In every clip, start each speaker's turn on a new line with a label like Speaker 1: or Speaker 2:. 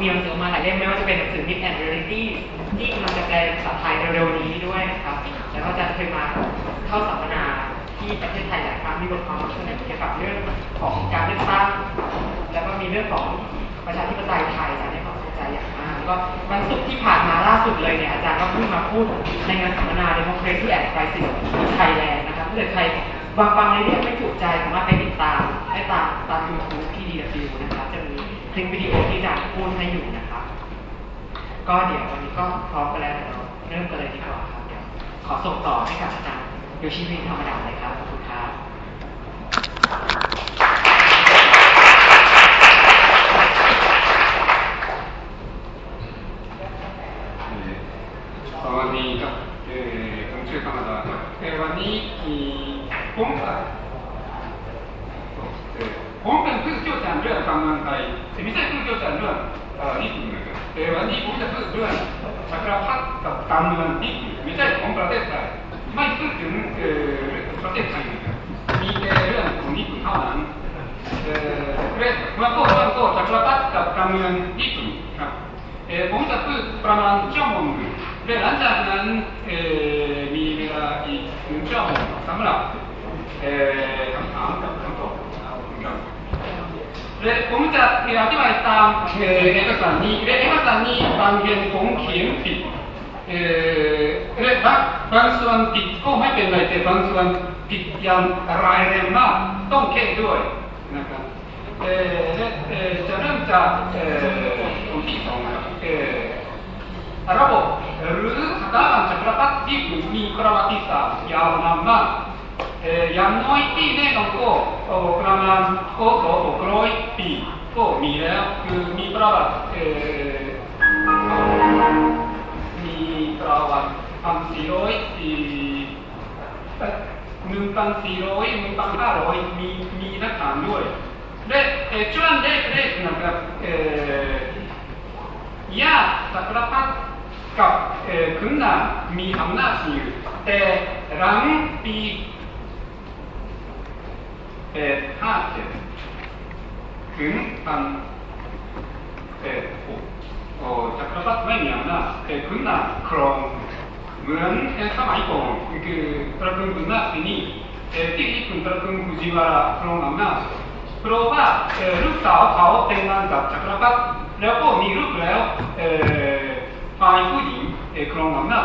Speaker 1: มีหนังสือมาหลายเล่มไม่ว่าจะเป็นหนังสือ Myth and Reality ที่กำลังจะแปลภาษาไทยเร็วๆนี้ด้วยนะครับ แล้วก็จะเคยมาเข้าสัมมนาที่ประเทศไทยหลายครั้งมีบทความเสนอเกี่ยวกับเรื่องของการเลือกตั้งแล้วก็มีเรื่องของประชาธิปไตยไทยอันนี้ผมสนใจอย่างมากก็วันศุกร์ที่ผ่านมาล่าสุดเลยเนี่ยอาจารย์ก็เพิ่งมาพูดในงานสัมมนา Democracy and Crisis in Thailand นะครับถ้าเกิดใครบางบางในเรื่องไม่ถูกใจสามารถไปติดตามได้ตามตามยูทูบที่ DW นะครับ จะมีคลิปวิดีโอที่อาจารย์พูดให้อยู่นะครับ ก็เดี๋ยววันนี้ก็พร้อมกันแล้วเดี๋ยวเริ่มกันเลยดีกว่าครับเดี๋ยวขอส่งต่อให้กับอาจารย์โยชิวินธรรมดาเลยครับขอบคุณครับ
Speaker 2: วัสดีครับเออผมชื่อธรรมดาครับเอ่อวันนี้มีผมจะเอ่อผมเป็นผู้เชี่ยวชาญเรื่องการเมืองไทยแต่ไม่ใช่ผู้เชี่ยวชาญเรื่องเอ่อญี่ปุ่นนะครับแต่วันนี้ผมจะพูดเรื่องจักรพรรดิกับการเมืองญี่ปุ่นไม่ใช่ของประเทศไทยไม่พูดถึงเอ่อประเทศ และผมจะอธิบายตามเอ่อเอกสารนี้และเอกสารนี้บางเรียนผมเขียนผิดเอ่อและบางบางส่วนผิดก็ไม่เป็นไรแต่บางส่วนผิดอย่างร้ายแรงมากต้องแก้ด้วยนะครับเอ่อและเอ่อจะเริ่มจากเอ่อคนที่สองนะครับเอ่อระบบหรือสถาบันจักรพรรดิญี่ปุ่นมีประวัติศาสตร์ยาวนานมาก เอ่ออย่างน้อยที่แน่นอนก็เอ่อประมาณโอ้โหหกร้อยปีก็มีแล้วคือมีประวัติเอ่อมีประวัติพันสี่ร้อยปีหนึ่งพันสี่ร้อยหนึ่งพันห้าร้อยมีมีนักฐานด้วยและเอ่อช่วงแรกๆนะครับเอ่อยาสักรพรรดิกับเอ่อขุ เอ่อห้าเจ็ดถึงพันเอ่อหกโอ้จักรพรรดิไม่มีอำนาจแต่ขุนนาครอง เหมือนสมัยก่อนคือพระกรุงกุนาสินีที่ญี่ปุ่นพระกรุงฟูจิวาระครองอำนาจเพราะว่าลูกสาวเขาแต่งงานกับจักรพรรดิแล้วก็มีลูกแล้วฝ่ายผู้หญิงครองอำนาจ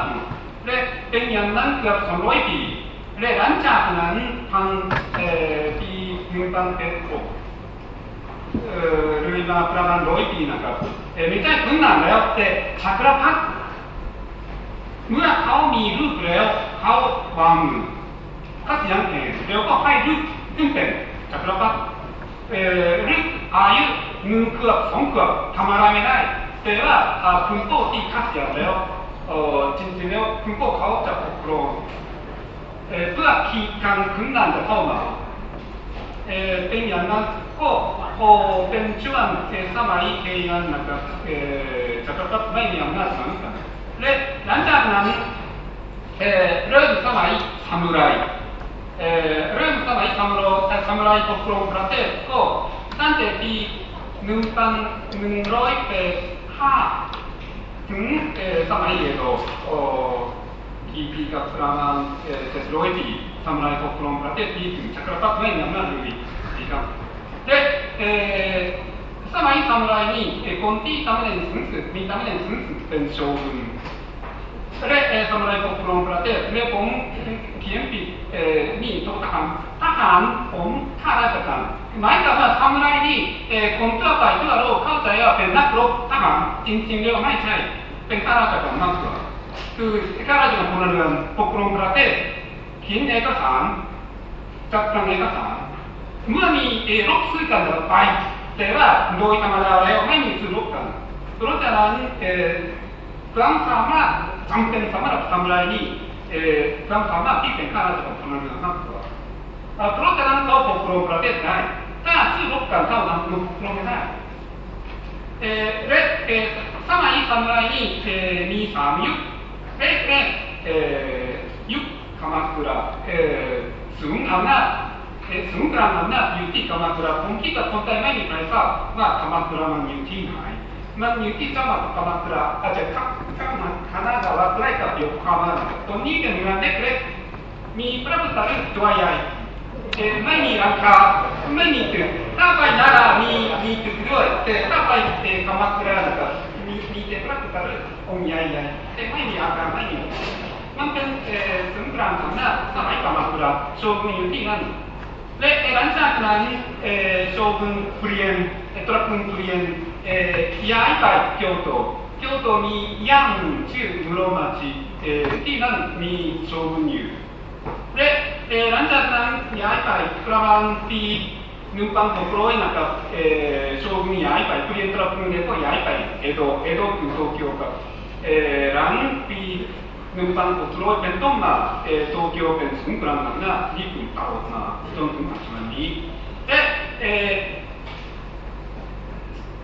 Speaker 2: และเป็นอย่างนั้นเกือบ200ปีและหลังจากนั้นทางปี 1806เอ่อเลยมาประมาณ100ปีนะครับเอ่อไม่ใช่ขุนนางแล้วแต่จักรพรรดิเมื่อเขามีลูกแล้วเขาวางมือคัดยังเองแล้วก็ให้ลูกขึ้นเป็นจักรพรรดิเอ่อลูกอายุหนึ่งเกือบสองเกือบทำอะไรไม่ได้ แต่ว่าอ่าคุณพ่อที่คัดยังแล้วเออจริงๆแล้วคุณพ่อเขาจะปกครองเพื่อขีดกันขุนนางจะเข้ามา เอ่อเป็นอย่างนั้นก็พอเป็นช่วงเอ่อสมัยเฮียนนะครับเอ่อจักรพรรดิไม่มีอำนาจเหมือนกันและหลังจากนั้นเอ่อ เริ่มสมัยซามูไรเอ่อเริ่มสมัยซามูไรซามูไรปกครองประเทศก็ตั้งแต่ปีหนึ่งพันหนึ่งร้อยแปดห้าถึงเอ่อสมัยเอโดโอ้กี่ปีกับประมาณเอ่อเจ็ดร้อยปีซามูไรปกครองประเทศญี่ปุ่นจักรพรรดิไม่มีอำนาจเลยครับで、えー、สมัยซามูไรนี่เอ่อคนที่ทำเล่นสูงสุดมีทำเล่นสูงสุดเป็นโชกุนและเอ่อสมัยปก คือผมเขียนจัมข้าราชกรายคนนั้นนักล้วไม่ใช่เป็นข้าราชการมากกว่าคือข้าราชการพลเรือนปกครองประเทศเขียนเอกสารจัดการเอกสารเมื่อมีเอรบซื้อกันไป แต่ว่าโดยธรรมดาแล้วไม่มีซื้อรบกันเพราะฉะนั้นเออความสามารถจำเป็นสำหรับทำลายนี้เออความสามารถที่เป็นข้าราชการพลเรือนมากกว่าเพราะฉะนั้นเขาปกครองประเทศได้ถ้าซื้อรบกันเท่านั้นปกครองไม่ได้เออและเออสมัยทำลายนี้เออมีสามยุค え、ね、えー、ゆっ、鎌倉、えー、すぐんあんな、えー、すぐんからなんな、ゆっき鎌倉、本気が本体ないにえさ、まあ、鎌倉のゆっきない。まあ、ゆっき様と鎌倉、あ、じゃあ、か、か、かなが忘れた、横浜なんだ。と、にいてみなんでくれ。みプラスたる、とはやい。えー、前にあんか、いに行く。たばいなら、み、みってくれよって、たばいって鎌倉なんか、み、みてプラスたる。 ธรูปตัวใหญ่เอ่อไม่มีหลังคาไม่มีตึกถ้าไปนารามีมีตึกด้วยแต่ถ้าไปเอ่อกำมะตรานะครับมีมีแต่พระพุทธรูปองค์ใหญ่ๆแต่ไม่มีอาคารไม่มีมันเป็นเอ่อสงครามของหน้าสมัยกำมะตราโชกุนอยู่ที่นั่น และหลังจากนั้นเอ่อโชกุนเปลี่ยนเอ่อตระกูลเปลี่ยนเอ่อย้ายไป京都京都มีย่างชื่อ室町เอ่อที่นั่นมีโชกุนอยู่และเอ่อหลังจากนั้นย้ายไปประมาณปี1600นะครับเอ่อโชกุนย้ายไปเปลี่ยนตระกูลแล้วก็ย้ายไป江戸江戸คือโต เกียวครับเอ่อหลังปี1600เป็นต้นมาเอ่อโตเกียวเป็นศูนย์กลางของหน้าญี่ปุ่นตลอดมาจนถึงปัจจุบันนี้และเอ่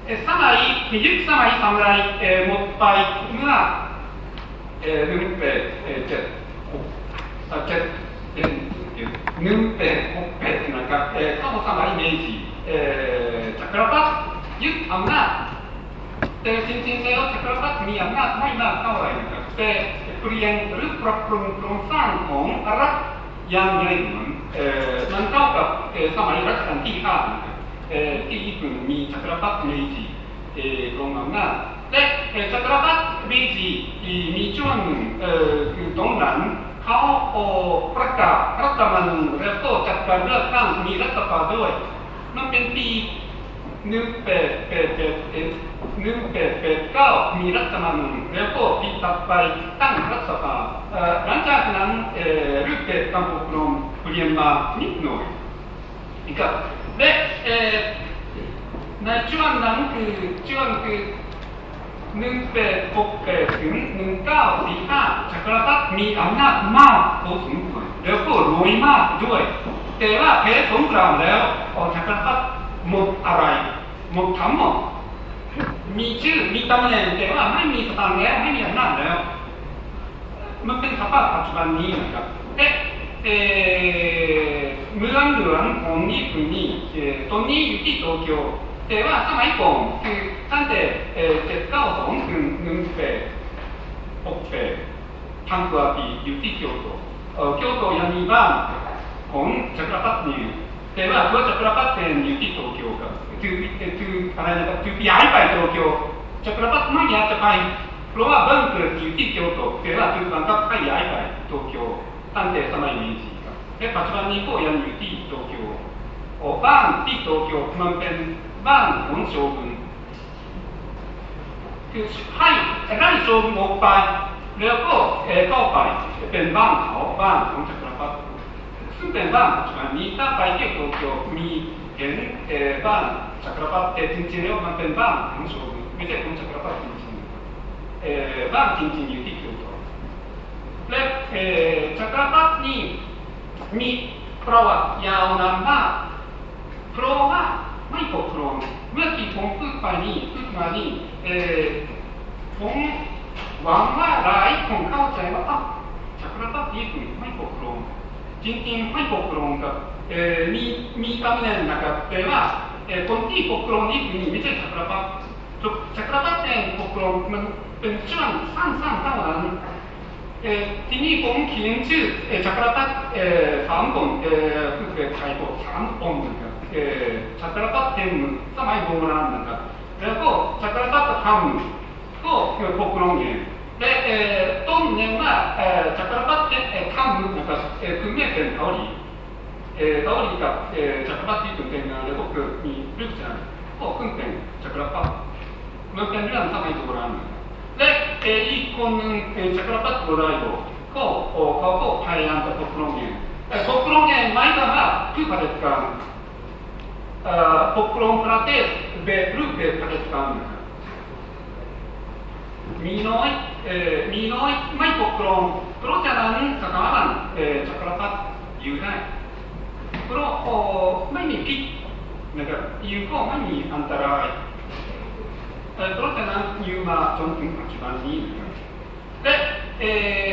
Speaker 2: อสมัย20สมัย侍เอ่อหมดไแปดเอ่อเจ็ดหกอะเจ็ดเอ่อหนึ่งแปดหกแปดนะครับเอ่อเข้าสมัยเมจิเอ่อจักรพรรดิยึดอำนาจแต่จริงๆแล้วจักรพรรดิมีอำนาจไม่มากเท่าไหร่นะครับแต่เปลี่ยนหรือปรับปรุงโครงสร้างของรัฐอย่างไรมันเอ่อมันเท่ากับสมัยรัชกาลที่ห้านะครับเอ่อที่ญี่ปุ่นมีจักรพรรดิเมจิเอ่อครองอำนาจและเอ่อจักรพรรดิเมจิมีช่วงเอ่อคือตรงนั้นเขาประกาศรัฐธรรมนูญแล้วก็จัดการเลือกตั้งมีรัฐสภาด้วย มันเป็นปี หนึ่งแปดแปดแปดเอ็ดหนึ่งแปดแปดเก้ามีรัฐธรรมนูญแล้วก็ปีต่อไปตั้งรัฐสภาเอ่อหลังจากนั้นเอ่รูปแบบการปกครองเปลี่ยนมานิดหน่อยอีกครับで、えー、ในช่วงนั้นคือช่วงคือหนึ่งแปดหกแปดถึงหนึ่งเก้าสี่ห้าจักรพรรดิมีอำนาจมากพอสมควรแล้วก็รวยมากด้วย แต่ว่าแพ้สงครามแล้วออกจักรพรรดิ หมดอะไรหมดทั้งหมดมีชื่อมีตำแหน่งแต่ว่าไม่มีสตางค์แล้วไม่มีอำนาจแล้ว มันเป็นสภาพปัจจุบันนี้นะครับแต่เอ่อเมืองหลวงของญี่ปุ่นนี่เอ่อตรงนี้อยู่ที่โตเกียวแต่ว่าสมัยก่อนคือตั้งแต่เอ่อ792ถึง1868พันกว่าปีอยู่ที่京都เอ่อ京都ยังมีบ้านของจักรพรร ดิอยู่แต่ว่าตัวจักรพรรดิเป็นอยู่ที่โตเกียวครับคือคืออะไรนะครับคือย้ายไปโตเกียวจักรพรรดิไม่อยากจะไปเพราะว่าบ้านเกิดอยู่ที่เกียวโตแต่ว่าคือบังคับให้ย้ายไปโตเกียวตั้งแต่สมัยเมจิครับและปัจจุบันนี้ก็ยังอยู่ที่โตเกียวโอ้บ้านที่โตเกียวมันเป็นบ้านของโชกุนคือให้ไล่โชกุนออกไปแล้วก็เอ่อเข้าไปเป็นบ้านเขาบ้านของจักรพรรดิซึ่ง เป็นบ้านปัจจุบันนี้ถ้าไปที่โตเกียวมีเห็นเอ่อบ้านจักรพรรดิแต่จริงๆแล้วมันเป็นบ้านของโชกุนไม่ใช่ของจักรพรรดิจริงๆเอ่อบ้านจริงๆอยู่ที่เกียวโตและเอ่อจักรพรรดินี่มีประวัติยาวนานมากเพราะว่าไม่ปกครองเมื่อที่ผมพูดไปนี่พูดมานี่เอ่อผมหวังว่าหลายคนเข้าใจว่าอะจักรพรรดิญี่ปุ่นไม่ปกครอง จริงๆไม่ปกครองกับเอ่อมีมีตำแหน่งนะครับแต่ว่าเอ่อคนที่ปกครองญี่ปุ่นนี่ไม่ใช่จักรพรรดิ จักรพรรดิเองปกครองมันเป็นช่วงสั้นๆเท่านั้นเอ่อทีนี้ผมเขียนชื่อเอ่อจักรพรรดิเอ่อสามคนเอ่อคือเป็นไทยบอกสามองค์นะครับเอ่อจักรพรรดิเต็มสมัยโบราณนะครับแล้วก็จักรพรรดิทำก็คือปกครองเองและเอ่อต้นเนี่ยว่าเอ่อจักรพรรดิเอ่อทำนะครับเอ่อคือไม่เป็นเกาหลีเอ่อเกาหลีกับเอ่อจักรพรรดิที่เป็นงานแล้วก็คือมีลูกชายก็ขึ้นเป็นจักรพรรดิ มันเป็นเรื่องสมัยโบราณและเอออีกคนหนึ่งเออจักรพรรดิโบราณก็โอ้เขาก็พยายามจะปกครองเอง แต่ปกครองเองไม่ได้ว่าคือประเทศการเอ่อปกครองประเทศแบบรูปแบบประเทศการนะครับมีน้อยเอ่อมีน้อยไม่ปกครองเพราะฉะนั้นสถาบันเอ่อจักรพรรดิอยู่ได้เพราะโอ้ไม่มีพิษนะครับอยู่ก็ไม่มีอันตรายเพราะฉะนั้นอยู่มาจนถึงปั จจุบันนี้นะครับและเอ่อ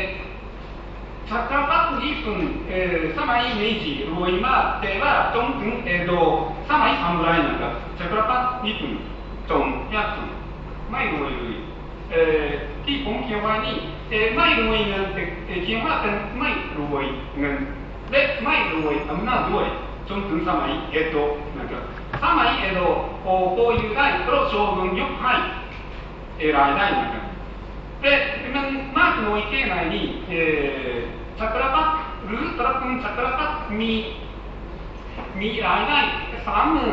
Speaker 2: จักรพรรดิญี่ปุ่นเอ่อสมัยเมจิรวยมากแต่ว่าจนถึงเอโดสมัยซามูไรนะครับจักรพรรดิญี่ปุ่นจนยาก จนไม่รวยเลยเอ่อที่ผมเขียนไว้นี่เอ่อไม่รวยเงินแต่เอ่อเขียนว่าเป็นไม่รวยเงินและไม่รวยอำนาจด้วยจนถึงสมัยเอโดะนะครับสมัยเอโดะโอโกอยู่ได้เพราะโชกุนยกให้เอรายได้นะครับแต่มันมากน้อยแค่ไหนนี่เอ่อจักรพรรดิหรือตระกูลจักรพรรดิมีมีรายได้สามหมื่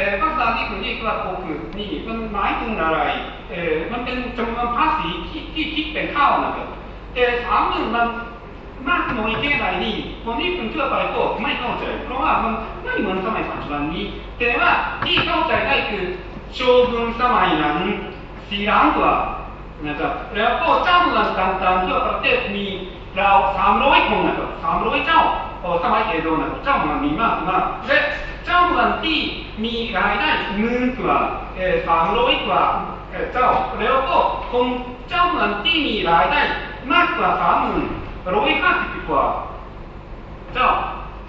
Speaker 2: เออก็อธิบายยากเอ่อภาษาที่คุณเรียกว่าโคคือนี่มันหมายถึงอะไร เอ่อมันเป็นจำนวนภาษีที่ที่คิดเป็นข้าวนะครับแต่สามหมื่นมันมากน้อยแค่ไหนนี่คนที่เป็นทั่วไปก็ไม่เข้าใจ เพราะว่ามันไม่เหมือนสมัยปัจจุบันนี้ แต่ว่าที่เข้าใจได้คือโชกุนสมัยนั้นสี่ล้านกว่านะครับแล้วก็เจ้าเมืองต่างๆทั่วประเทศมีเราสามร้อยคนนะครับสามร้อยเจ้า โอ้สมัยเอโดะนะครับเจ้ามืองมีมากมากและเจ้ามืองที่มีรายได้หมื่นกว่าเออสามร้อยกว่าเออเจ้าแล้วก็คนเจ้ามืองที่มีรายได้มากกว่าสามหมื่นร้อยห้าสิบกว่าเจ้า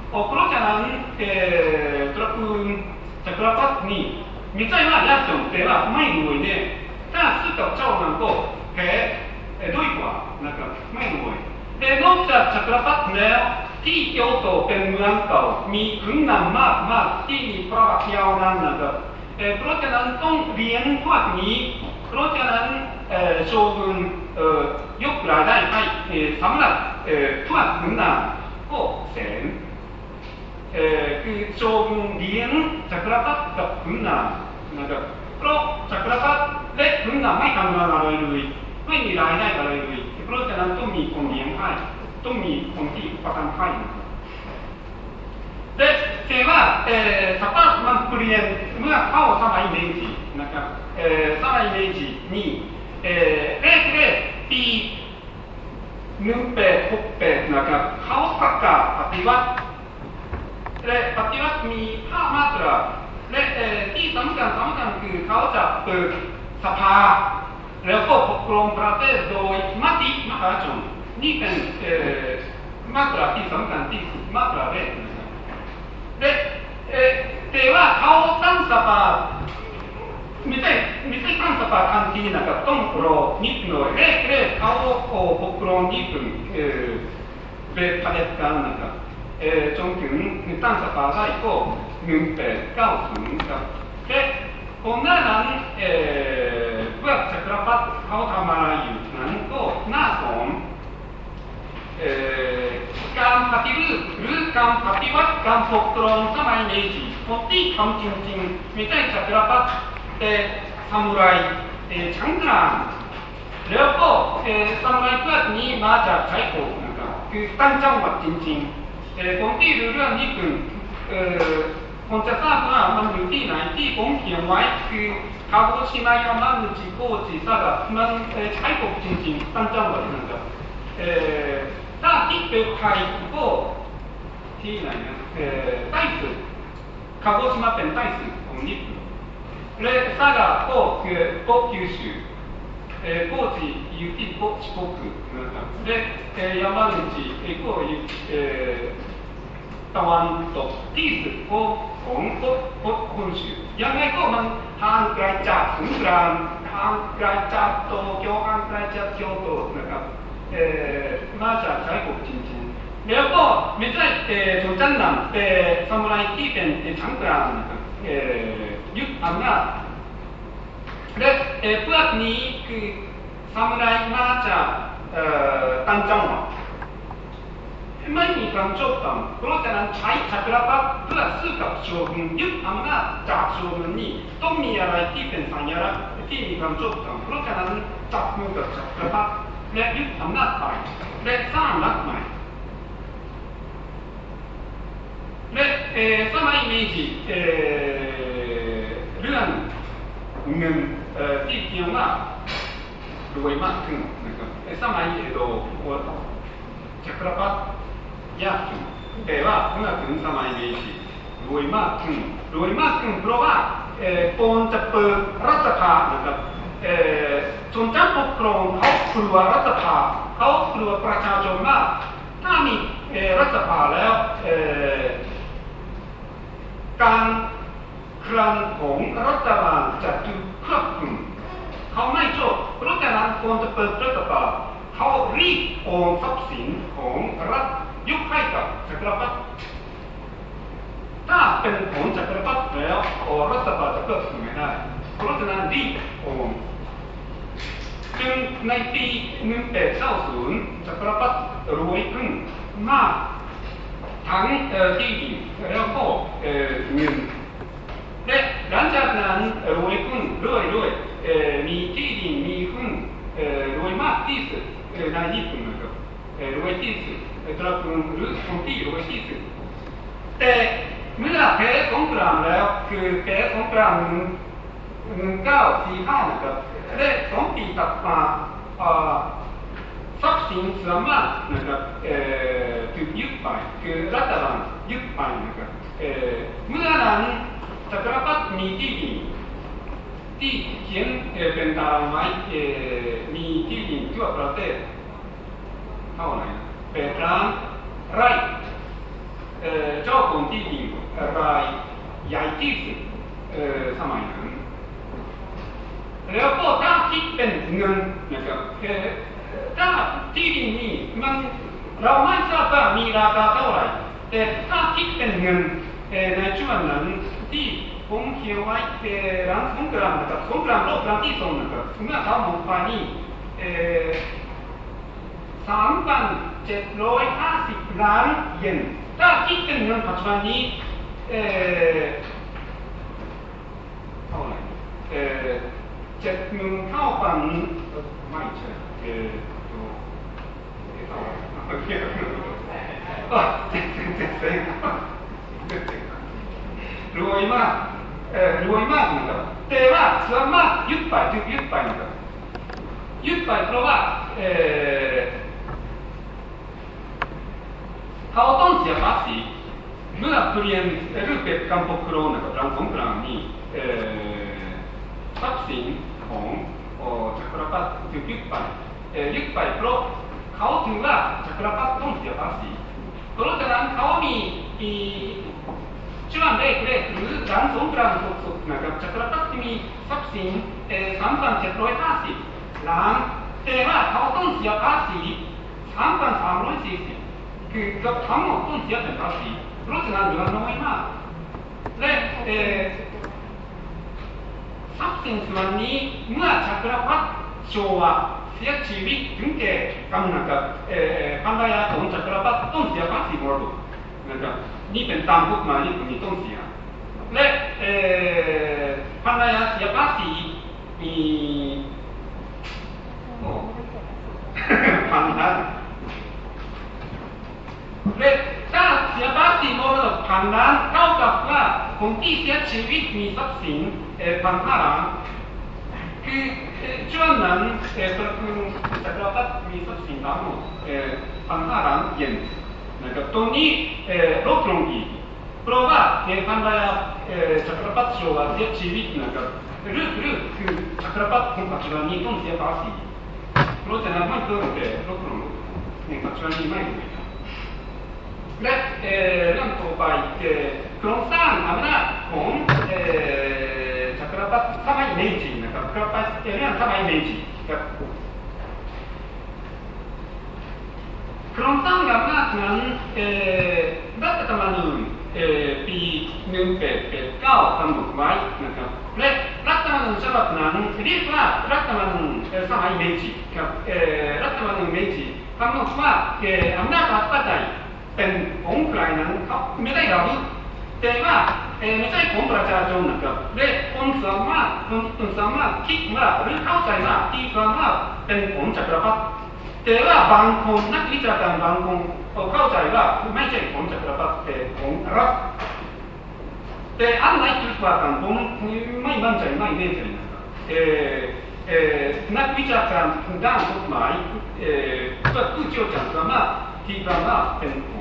Speaker 2: โอ้เพราะฉะนั้นเออตระกูลจักรพรรดินี่ไม่ใช่ว่ายากจนแต่ว่าไม่รวยเนี่ยถ้าซื้อกับเจ้ามันก็แพ้เออด้วยกว่านะครับไม่รวยแต่นอกจากจักรพรรดิแล้ว ที่เกียวโตเป็นเมืองเก่ามีขุนนางมากมากที่มีประวัติยาวนานนะครับเพราะฉะนั้นต้องเรียนพวกนี้ เพราะฉะนั้นเอ่อโชกุนเอ่อยกรายได้ให้สำหรับเอ่อพวกขุนนางก็แสนเอ่อคือโชกุนเลี้ยงจักรพรรดิกับขุนนางนะครับเพราะจักรพรรดิและขุนนางไม่ทำงานอะไรเลยไม่มีรายได้อะไรเลยเพราะฉะนั้นต้องมีคนเลี้ยงให้ ต้องมีคนที่ประกันให้นะครับでแต่ว่าเออสภาพมันเปลี่ยนเมื่อเข้าสมัยเมจินะครับเออสมัยเมจินี่เอ่อแรกแรกปีหนึ่งแปดหกแปดนะครับเขาประกาศปฏิวัติและปฏิวัติมีห้ามาตราและเออที่สำคัญสำคัญคือเขาจะเปิดสภาแล้วก็ปกครองประเทศโดยมติมหาชน 2点、えー、マクラ P3 間 T マクラ0ですね。で、えー、では、顔探査ー、見て、見て探査は関係なかったもこの2分の0で、顔を僕の2分、えー、で、パレットがなのか、えー、ジョン中間、探査は以ンペーがスすンだ。で、こんななん、えー、僕は桜パッと顔たまらゆう、なんと、ナーソン、 การปฏิรูปหรือการปฏิวัติการปกครองสมัยเมจิคนที่ทำจริงๆไม่ใช่จักรพรรดิแต่ซามูไรเอ่อชังกรานแล้วก็เอซามูไรพวกนี้มาจากไชโกะนะครับคือตั้งจังหวัดจริงๆเอ่อคนที่รู้เรื่องนี้คือเออคนจะทราบว่ามันอยู่ที่ไหนที่ผมเขียนไว้คือคาโกชิมายามานุจิโกจิซาดะมันเอ่อไชโกะจริงๆตั้งจังหวัดนะครับเอ่อ ถ้าคิดเป็นไทยก็ที่ไหนนะเอ่อใต้สุด鹿児島เป็นใต้สุดของญี่ปุ่นและ佐賀ก็คือก็九州เอ่อ高知อยู่ที่ก็四国นะครับและเอ่อ山口เอ่อก็อยู่เอ่อตะวันตกที่สุดก็ของก็ก็本州ยังไงก็มันห่างไกลจากสงกรานต์ห่างไกลจากโตเกียวห่างไกลจากเกียวโตนะครับ เอ่อมาจากไทย国จริงๆแล้วก็ไม่ใช่เอ่อชนชั้นนำแต่ซามูไรที่เป็นเอ่อชังกรานนะครับเอ่อยึดอำนาจและเอ่อพวกนี้คือซามูไรมาจากเอ่อต่างจังหวัดไม่มีความช อบธรรมเพราะยึดอำนาจจากโชกุนนี้ต้องมีอะไรที่เป็นสัญลักษณ์ที่มีความชอบธรรมเพราะฉะนั้นจับมือกับจักรพรรดิและยึดอำนาจไปและสร้างรัฐใหม่และเอ่อสมัยเมจิเอ่อเรื่องเงินเอ่อที่เกี่ยวว่ารวยมากขึ้นนะครับสมัยเอโดะจักรพรรดิยากจนแต่ว่าเมื่อถึงสมัยเมจิรวยมากขึ้นรวยมากขึ้นเพราะว่าเอ่อก่อนจะเปิดรัฐสภานะครับ เอ่อชนชั้นปกครองเขากลัวรัฐสภาเขากลัวประชาชนมากถ้ามีรัฐสภาแล้วการครั้งของรัฐบาลจะถูกควบคุมเขาไม่ชอบเพราะฉะนั้นควรจะเปิดรัฐบาลเขารีบโอนทรัพย์สินของรัฐยกให้กับจักรพรรดิถ้าเป็นผลจักรพรรดิแล้วรัฐบาลจะเกิดขึ้นไม่ได้เพราะฉะนั้นรีบโอน จึงในปี1890จักรพรรดิรวยขึ้นมากทั้งที่ดินแล้วก็เงินและหลังจากนั้นรวยขึ้นเรื่อยๆเอ่อมีที่ดินมีหุ้นรวยมากที่สุดในญี่ปุ่นนะครับรวยที่สุดเอ่อตระกูลหรือคนที่รวยที่สุดแต่เมื่อแพ้สงครามแล้วคือแพ้สงคราม หนึ่งเก้าสี่ห้านะครับและสองปีถัดมาเอ่อทรัพย์สินส่วนมากนะครับเอ่อถูกยึดไปคือรัฐบาลยึดไปนะครับเอ่อเมื่อนั้นจักรพรรดิมีที่ดินที่เขียนเป็นตารางไม้เอ่อมีที่ดินทั่วประเทศเท่าไหร่นะแปดล้านไร่เอ่อเจ้าของที่ดินรายใหญ่ที่สุดเอ่อสมัยนั้น แล้วก็ถ้าคิดเป็นเงินนะครับถ้าที่ดินนี้มันเราไม่ทราบว่ามีราคาเท่าไหร่แต่ถ้าคิดเป็นเงินในช่วงนั้นที่ผมเขียนไว้เอ่องสงกรานต์นะครับสงกรานต์รอบครั้งที่สองนะครับเมื่อเขาหมดไปนี่สามพันเจ็ดร้อยห้าสิบล้านเยนถ้าคิดเป็นเงินปัจจุบันนี้เออเท่าไหร่ เอ่อเจ็ดหมื่นเท่าพันเอ่อไม่ใช่เอ่อตัวเอ่อเท่าไหร่โอเคอะเจ็ดเจ็ดเจ็ดเจ็ดเจ็ดเจ็ดรวยมากเอ่อรวยมากนะครับแต่ว่าส่วนมากยึดไปยึดยึดไปนะครับยึดไปเพราะว่าเอ่อเขาต้องเสียภาษีเมื่อเปลี่ยนรูปแบบการปกครองนะครับหลังสงครามนี้เอ่อทรัพย์สิน ของโอ้จักรพรรดิถูกยึดไปเอ่อยึดไปเพราะเขาถือว่าจักรพรรดิต้องเสียภาษีเพราะฉะนั้นเขามีมีช่วงแรกๆหรือหลังสงครามสุดๆนะครับจักรพรรดิมีทรัพย์สินเอ่อสามพันเจ็ดร้อยห้าสิบล้านแต่ว่าเขาต้องเสียภาษี3,340คือเกับทั้งหมดต้องเสียเป็นภาษีเพราะฉะนั้นเหลือน้อยมากและ เอ่อทรัพย์สินส่วนนี้เมื่อจักรพรรดิโชวาเสียชีวิตถึงแก่กำนันกับเอ่อภรรยาของจักรพรรดิต้องเสียภาษีมรดกนะครับนี่เป็นตามกฎหมายญี่ปุ่นนี่ต้องเสียและเอ่อภรรยาเสียภาษีมีโอ้พันล้านและถ้าเสียภาษีมรดกพันล้านเท่ากับว่าคนที่เสียชีวิตมีทรัพย์สินเอ่อพันห้าล้านคือเอ่อช่วงนั้นเอ่อตระกูลจักรพรรดิมีทรัพย์สินทั้งหมดเอ่อพันห้าล้านเยนนะครับตรงนี้เอ่อลดลงอีกเพราะว่าเอ่อพันรยาเอ่อจักรพรรดิโชวาเสียชีวิตนะครับหรือหรือคือจักรพรรดิคนปัจจุบันนี้ต้องเสียภาษีเพราะฉะนั้นไม่เพิ่มแต่ลดลงในปัจจุบันนี้ไม่ เลยและเอ่อเรื่องต่อไปเอ่อโครงสร้างอำนาจของเอ่อจักรพรรดิสมัยเมจินะครับจักรพรรดิเอ่อเรื่องสมัยเมจิครับโครงสร้างอำนาจนั้นเอ่อรัฐธรรมนูญ เปี1889กำหนดไว้นะครับและรัฐธรรมนูญฉบับนั้นเรียกว่ารัฐธรรมนูญเอ่อสมัยเมจิครับเอ่อรัฐธรรมนูญเมจิกำหนดว่าเอ่ออำนาจอธิปไตยเป็นของใครนั้นเขาไม่ได้ระบุแต่ว่าเอ่อไม่ใช่ของประชาชนนะครับและคนสามารถคนสามารถคิดว่าหรือเข้าใจว่าที่สามารถเป็นของจักรพรรดิแต่ว่าบางคนนักวิชาการบางคนเข้าใจว่าไม่ใช่ของจักรพรรดิแต่ของรัฐแต่อันไหนจุดว่ากันผมไม่มั่นใจไม่แน่ใจนะครับเออเออนักวิชาการด้านกฎหมายเออก็ผู้เชี่ยวชาญสามารถที่จะว่าเป็นของรัฐไม่ใช่ของจักรพรรดิครับแต่อย่างไรก็จักรพรรดิมีอำนาจมากมากนะครับอำนาจการปกครองมีมากเอ่อทั้งสามอย่างนะครับคือเอ่อจักรพรรดิมีอำนาที่ร่างกฎหมาเอ่อไม่ใช่รัฐสภาแต่เป็นขอ่อ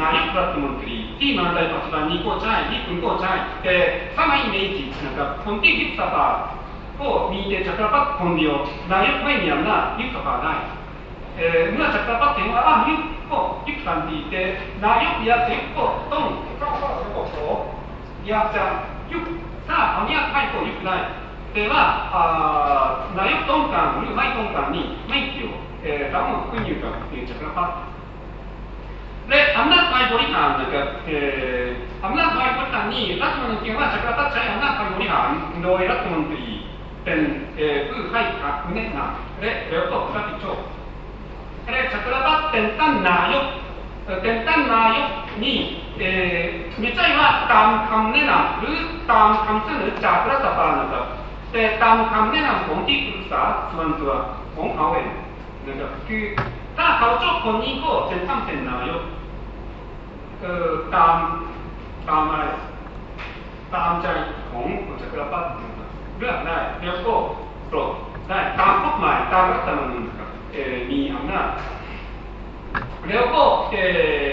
Speaker 2: นายกรัฐมนตรีที่มาในปัจจุบันนี้ก็ใช่ที่คุณก็ใช่แต่สมัยเมจินะครับคนที่ยุบสภาก็มีแต่จักรพรรดิคนเดียวนายกไม่มีอำนาจยุบสภาได้เอ่อเมื่อจักรพรรดิเห็นว่าอะยุบก็ยุบทันทีแต่นายกอ ยากจะยุบก็ต้องเข้าเข้าแล้วก็ขออยากจะยุบถ้าอนุญาตให้ก็ยุบได้แต่ว่าอ่านายกต้องการหรือไม่ต้องการนี่ไม่เกี่ยวเอ่อทั้งหมดขึ้นอยู่กับจักรพรรดิและอำนาจฝ่ายบริหารนะครับเอ่ออำนาจฝ่ายบริหารนี่รัฐมนตรีว่าจักรพรรดิใช้อำนาจฝ่ายบริ หารโดยรัฐมนตรีเป็นเอ่อผู้ให้คำแนะนำและแล้วก็รับผิดชอบเรียกจักรพรรดิเป็นตันนายกเอ่อเป็นตั้นนายกนี่เอ่อไม่ใช่ว่าตามคำแนะนำหรือตามคำเสนอจากรัฐบาลนะครับแต่ตามคำแนะนำของที่ปรึกษาส่วนตัวของเขาเองนะครับคือถ้าเขาชอบคนนี้ก็เป็นตั้งเป็นนายกเอ่อตามตามอะไรตามใจของจักรพรรดินะครับเลือกได้แล้วก็โปรดได้ตามกฎหมายตามรัฐธรรมนูญนะครับ เอ่อมีอำนาจแล้วก็เอ่อ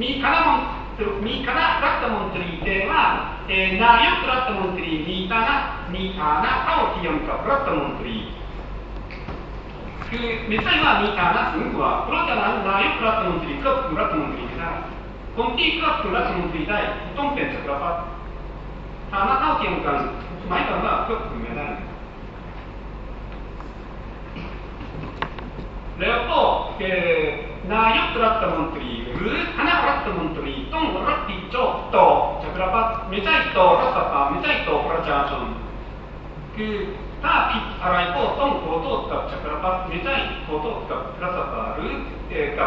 Speaker 2: มีคณะมนตรีมีคณะรัฐมนตรีแต่ว่าเอ่อนายกรัฐมนตรีมีฐานะมีฐานะเท่าเทียมกับรัฐมนตรีคือไม่ใช่ว่ามีฐานะสูงกว่าเพราะฉะนั้นนายกรัฐมนตรีก็คือรัฐมนตรีได้คนที่ก็คือรัฐมนตรีได้ต้องเป็นจักรพรรดิฐานะเท่าเทียมกันหมายความว่าก็คือไม่ได้ แล้วก็เอ่อนายกรัฐมนตรีหรือคณะรัฐมนตรีต้องรับผิดชอบต่อจักรพรรดิไม่ใช่ต่อรัฐสภาไม่ใช่ต่อประชาชนคือถ้าผิดอะไรก็ต้องขอโทษกับจักรพรรดิไม่ใช่ขอโทษกับรัฐสภาหรือเอ่อกั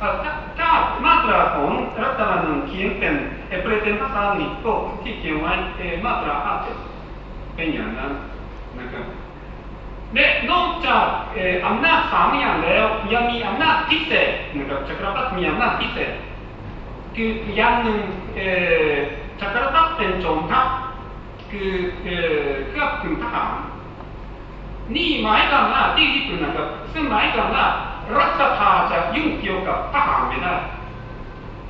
Speaker 2: บประชาชนและเอ่ออำนาจศาลนะครับเอ่อรัฐธรรมนูญเขียนว่าศาลใช้อำนา รัฐภาษาอังกฤษก็ที่เขียนไว้เอ่อมาตราห้าสิบเป็นอย่างนั้นนะครับและนอกจะยุ่งหมายความว่ารัฐสภาจะยุ่งเกี่ยวกับทหารไม่ได้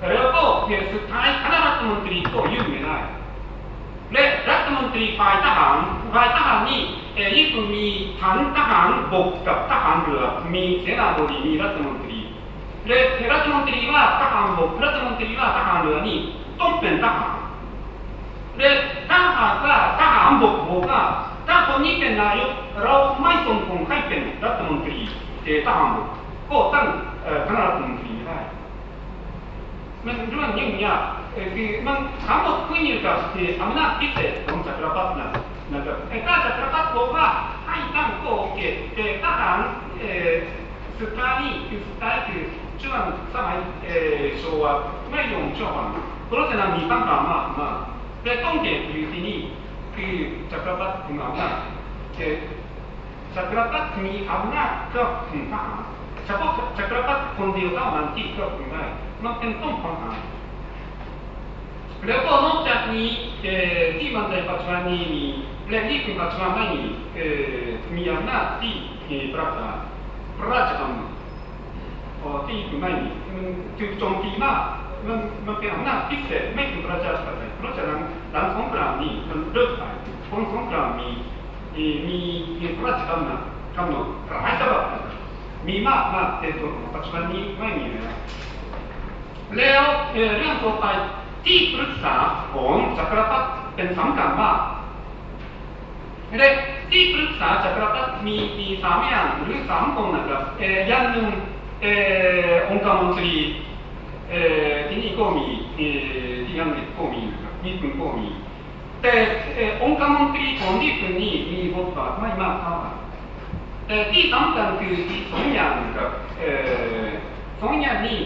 Speaker 2: แล้วก็เอ่อสุดท้ายคณะรัฐมนตรีก็ยุ่งไม่ได้และรัฐมนตรีฝ่ายทหารฝ่ายทหารนี่เอ่อญี่ปุ่นมีทั้งทหารบกกับทหารเรือมีเสนาบดีมีรัฐมนตรีและรัฐมนตรีว่าทหารบกรัฐมนตรีว่าทหารเรือนี่ต้องเป็นทหารและถ้าหากว่าทหารบกบอกว่าถ้าคนนี้เป็นนายกเราไม่สมควรให้เป็นรัฐมนตรีเออทหารบก ก็ตั้งเอ่อคณะรัฐมนตรีไม่ได้ มันเรื่องยุ่งยากเออคือมันทั้งหมดขึ้นอยู่กับเอ่อำนาจพิเศษของจักรพรรดินะนะครับไอ้ถ้าจักรพรรดิบอกว่าให้ตั้งก็โอเคแต่ทหารเอ่อสุดท้ายคือสุดท้ายคือช่วงสมัยเอ่อ昭和ไม่ยอมชอบเพราะฉะนั้นมีปัญหามากมากแต่ต้องเก็บอยู่ที่นี่คือจักรพรรดิมีอำนาจเออจักรพรรดิมีอำนาจก็ถึงทหาร เฉพาะจักรพรรดิคนเดียวเท่านั้นที่ควบคุมได้มันเป็นต้นปัญหาแล้วก็นอกจากนี้ที่มันในปัจจุบันนี้มีและที่คุณปัจจุบันนี้เอ่อมีอำนาจที่เอ่อพระพระราชอำนาจเอ่อที่คุณไม่มีมันคือโจมตีมากมันมันเป็นอำนาจพิเศษไม่เป็นประชาธิปไตยเพราะฉะนั้นหลังสงครามนี้มันเลิกไปผลสงครามมีเอ่อมีมีพระราชอำนาจกำหนดหลายฉบับนะครับ มีมากมากแต่ตัวปัจจุบันนี้ไม่มีแล้วแล้วเรื่องต่อไปที่ปรึกษาของจักรพรรดิเป็นสำคัญมากและที่ปรึกษาจักรพรรดิมีมีสามอย่างหรือสามคนนะครับเอ่ออย่างหนึ่งเอ่อองค์การมนตรีเอ่อที่นี่ก็มีเอ่อที่อังกฤษก็มีนะครับญี่ปุ่นก็มีแต่องค์การมนตรีของญี่ปุ่นนี่มีบทบาทไม่มากเท่าไหร่ แต่ที่สำคัญคือที่สองอย่างกับสองอย่างนี้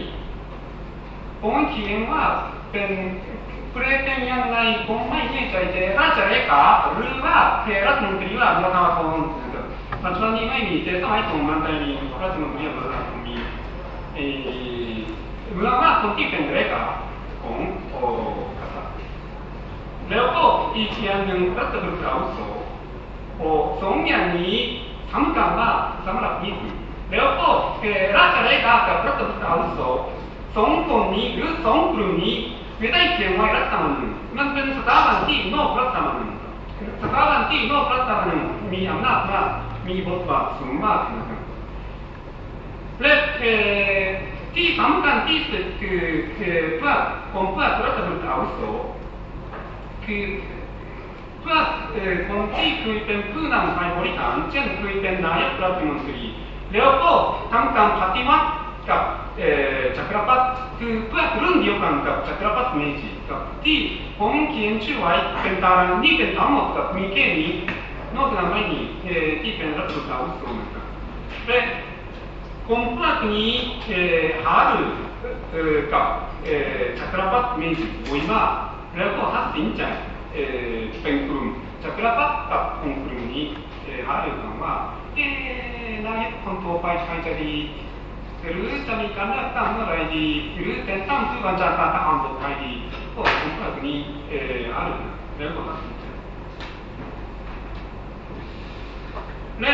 Speaker 2: ผมเขียนว่าเป็นเปรเตนยังไงผมไม่แน่ใจแต่ราชเลขาหรือว่ารัฐมนตรีว่ามาทำของปัจจุบันนี้ไม่มีแต่สมัยก่อนมันได้มีรัฐมนตรีว่ามาทำมีเออเมื่อว่าคนที่เป็นเลขาของโอ้แล้วก็อีกอย่างหนึ่งรัฐบุตรอาวุโสโอ้สองอย่างนี้ สำคัญมากสำหรับญี่ปุ่นแล้วก็ราชเลขากับพรัฐบุตรอาวุโสสองคนนี้หรือสองกลุ่มนี้ไม่ได้เขียนไว้รัฐธรรมนูญมันเป็นสถาบันที่นอกรัฐธรรมนูญสถาบันที่นอกรัฐธรรมนูญมีอำนาจมากมีบทบาทสูงมากนะครับและที่สำคัญที่สุดคือเพื่อผมเพื่อรัฐบุตรอาวุโสคือ は、えー、この T 空転プーナの最後にアンチェン空転ナーやプラティム3。レオポ、タンタン、パティマ、が、えー、チャクラパッツ、プラルンディオカンチャクラパッメージが、T、本気ュワイペンターラン、2ペンタンモーが 2K2 の前に、えー、T ペンラプルタウスを思いま。で、コンプラクに、えー、ルる、え、か、えー、チャクラパッツメイジー、レオポーはっていいんじゃな ใจเป็นกลุ่มจักรพรรดิกับกลุ่มนี้เอ่อหารือกันว่าเอ่อนายกคนต่อไปใครจะดีหรือจะมีการเลือกตั้งเมื่อไรดีหรือแต่งตั้งผู้บักรทหารบกใครดีก็คงพลัสนี้เอ่อหารือแล้วก็ตัดสินใจและ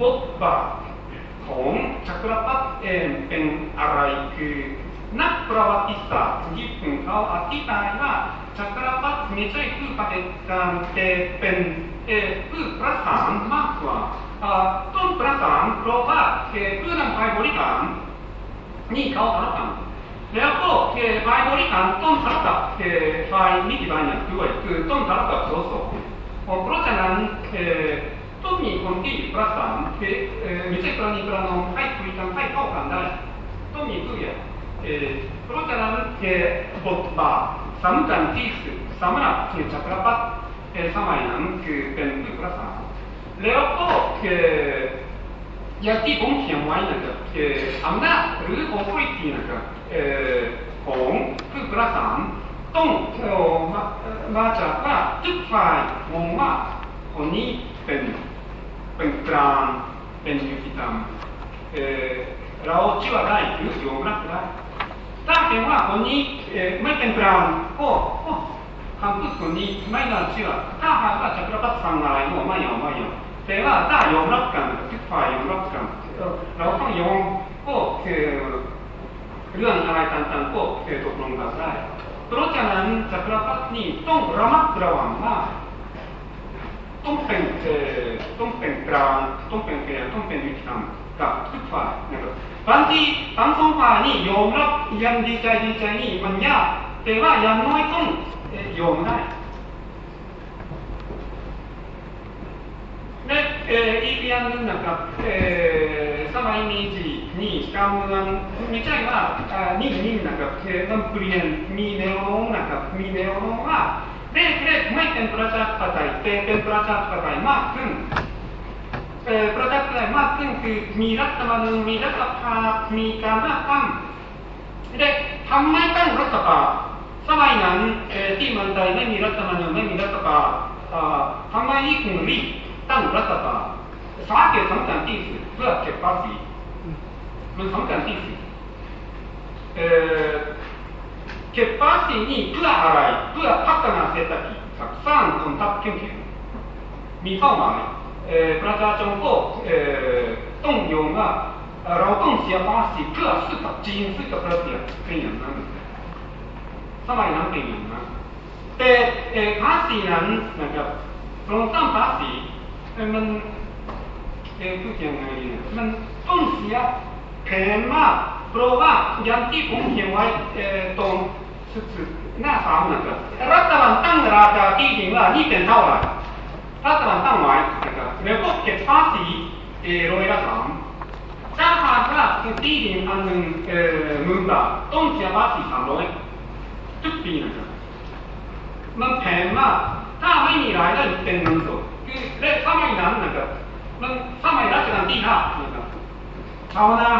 Speaker 2: บทบาทของจักรพรรดิเองเป็นอะไรคือ นักประวัติศาสตร์ญี่ปุ่นเขาอธิบายว่าจักรพรรดิไม่ใช่ผู้ปฏิการแต่เป็นผู้ประสานมากกว่าต้นประสานเพราะว่าผู้นำฝ่ายบริหารนี่เขาทะเลาะกันแล้วก็ฝ่ายบริหารต้องทะเลาะกับฝ่ายนิติบัญญัติด้วยคือต้องทะเลาะกับสสเพราะฉะนั้นต้องมีคนที่ประสานคือไม่ใช่กรณีกรณีให้คุยกันให้เข้ากันได้ต้องมีผู้ใหญ่ 그러다라는 게 복바 삼단 티스 삼라 그 자크라파 삼아이난 그 벤드 그라사 레오포 그 야티 봉키야 와이나가 그 암나 르 오프리티나가 에공그 그라사 똥테오 마자가 뜻파이 몽마 오니 벤 벤트랑 벤유기담 เราชื่อว่าได้หรือโยมรักได้ 3辺は5に、えー、もう1点プランを、半分分に、マイナう。1はチャクラパスさんが来も、マイ、前よ。では、だ、4六間、10パー4六間、老後4を、えー、ルアン払い単単を、えー、ところがさい。그렇지않은자그라파니똥그라마그라왕마똥뺑똥뺑그라왕똥뺑그야똥뺑위치함 กับทุกฝ่ายนะครับบางทีทั้งสองฝ่ายนี่ยอมรับยังดีใจดีใจนี่มันยากแต่ว่าอย่างน้อยต้องยอมได้และอีกอย่างหนึ่งนะครับสมัยนี้นี่การเมืองไม่ใช่ว่านี่นี่นะครับมันเปลี่ยนมีแนวโน้มนะครับมีแนวโน้มว่าเล็กๆไม่เป็นประชาธิปไตยแต่มากขึ้นประชาธิปไตยมากขึ้นคือมีรัฐธรรมนูญมีรัฐสภามีการเลือกตั้งเด็กทำไม่ตั้งรัฐสภาสมัยนั้นที่มันไทยไม่มีรัฐธรรมนูญไม่มีรัฐสภาทำไมนี่ถึงรีบตั้งรัฐสภาสาเหตุสำคัญที่สุดเพื่อเก็บภาษีมันสำคัญที่สุดเก็บภาษีนี่เพื่ออะไรเพื่อพัฒนาเศรษฐกิจสร้างคนทัพเข้มแข็งมีเป้าหมาย ประชาชนก็ต้องยอมว่าเราต้องเสียภาษีเพื่อสู้กับจีนสู้กับรัสเซียเป็นอย่างนั้นสมัยนั้นเป็นอย่างนั้นแต่ภาษีนั้นนะครับโครงสร้างภาษีมันเออพูดยังไงมันต้องเสียแพงมากเพราะว่าอย่างที่ผมเขียนไว้ตรงสุดหน้าสามนะครับรัฐบาลตั้งราคาที่ดินว่านี่เป็นเท่าไหร่รัฐบาลตั้งไว้ แล้วก็เก็บภาษีเอร้อยละสามถ้าหากว่าที่ดินอันหนึ่งเอ่อหมื่นบาทต้องเสียภาษีสามร้อยทุกปีนะครับมันแพงมากถ้าไม่มีรายได้เป็นเงินสดคือเลขสมัยนั้นนะครับมันสมัยรัชกาลที่ห้านะครับชาวนา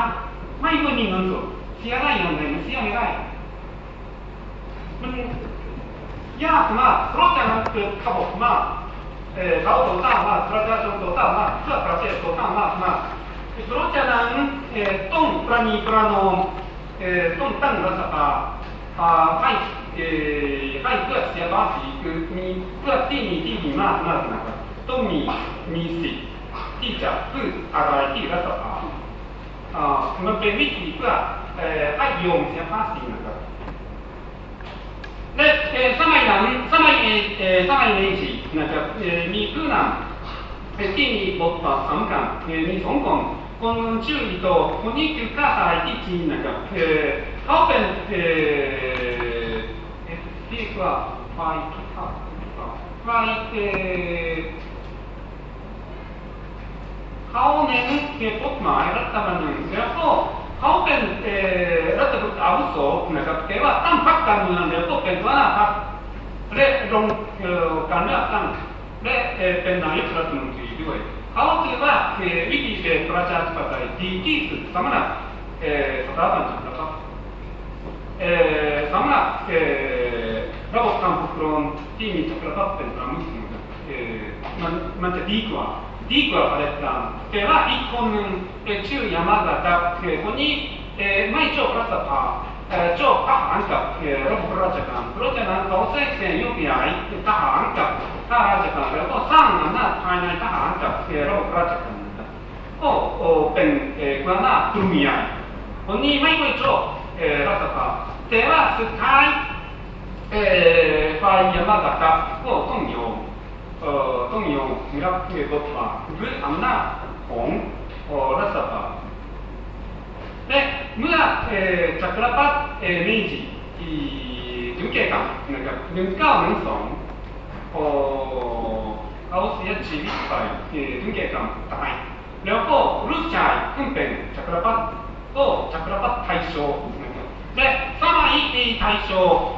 Speaker 2: ไม่ควรมีเงินสดเสียได้ยังไงมันเสียไม่ได้ มันยากมากเพราะฉะนั้นเกิดขบฏมาก เออเขาต่อต้านมากประชาชนต่อต้านมากเพื่อประเทศต่อต้านมากมากเพราะฉะนั้นเออต้องประนีประนอมเออต้องตั้งรัฐสภาอ่าให้เออให้เพื่อเสียภาษีคือมีเพื่อที่มีที่ดีมากมากนะครับต้องมีมีสิทธิ์ที่จะพูดอะไรที่รัฐสภาอ่ามันเป็นวิธีเพื่อเออให้โยมเสียภาษีนะครับ で、えー、サマイナ、サマイ、えー、サマイネイジ、なんか、えー、ミクナン、えー、キニ、ボッパ、サムカン、えー、ミソンコン、この注意と、お肉が入ってきなんか、えー、カーペン、えー、えー、クは、ファイキカ、ファイ、えー、顔面、えー、ポッマ、あれだったらなんですよ、 รัฐธรรมนูญแล้วก็เขาเป็นเอ่อรัฐบุตรอาวุโสนะครับแต่ว่าตั้งพรรคการเมืองแล้วก็เป็นหัวหน้าพรรคและลงเอ่อการเลือกตั้งและเอ่อเป็น นายกรัฐมนตรีด้วยเขาถือว่าเอ่อวิธีเป็นประชาธิปไตยดีที่สุดสำหรับเอ่อสถาบันนะครับเอ่อสำหรับเอ่อระบบการปกครองที่มีจักรพรรดิเป็นประมุขนะครับเอ่อมันมัน จะดีกว่า ดีกว่าอะไรตามแต่ว่าอีกคนหนึ่งชื่อยามาดะคนนี้ไม่ชอบรัฐสภาชอบทหารกับระบบราชการเพราะฉะนั้นเขาแทรกแซงยุบใหญ่ทหารกับข้าราชการแล้วก็สร้างอำนาจภายในทหารกับระบบราชการก็เป็นหัวหน้ากลุ่มใหญ่คนนี้ไม่ค่อยชอบรัฐสภาแต่ว่าสุดท้ายฝ่ายยามาดะก็ต้องยอม เอ่อต้องยอมรับเกี่ยวกับด้วยอำนาจของรัฐสภาและเมื่อเอ่อจักรพรรดิเอ่อ明治จุเกกันนะครับหนึ่งเก้าหนึ่งสองเอ่อเขาเสียชีวิตไปเอ่อจุเกกันตายแล้วก็ลูกชายซึ่งเป็นจักรพรรดิก็จักรพรรดิไทโชนะครับและสมัยไทโช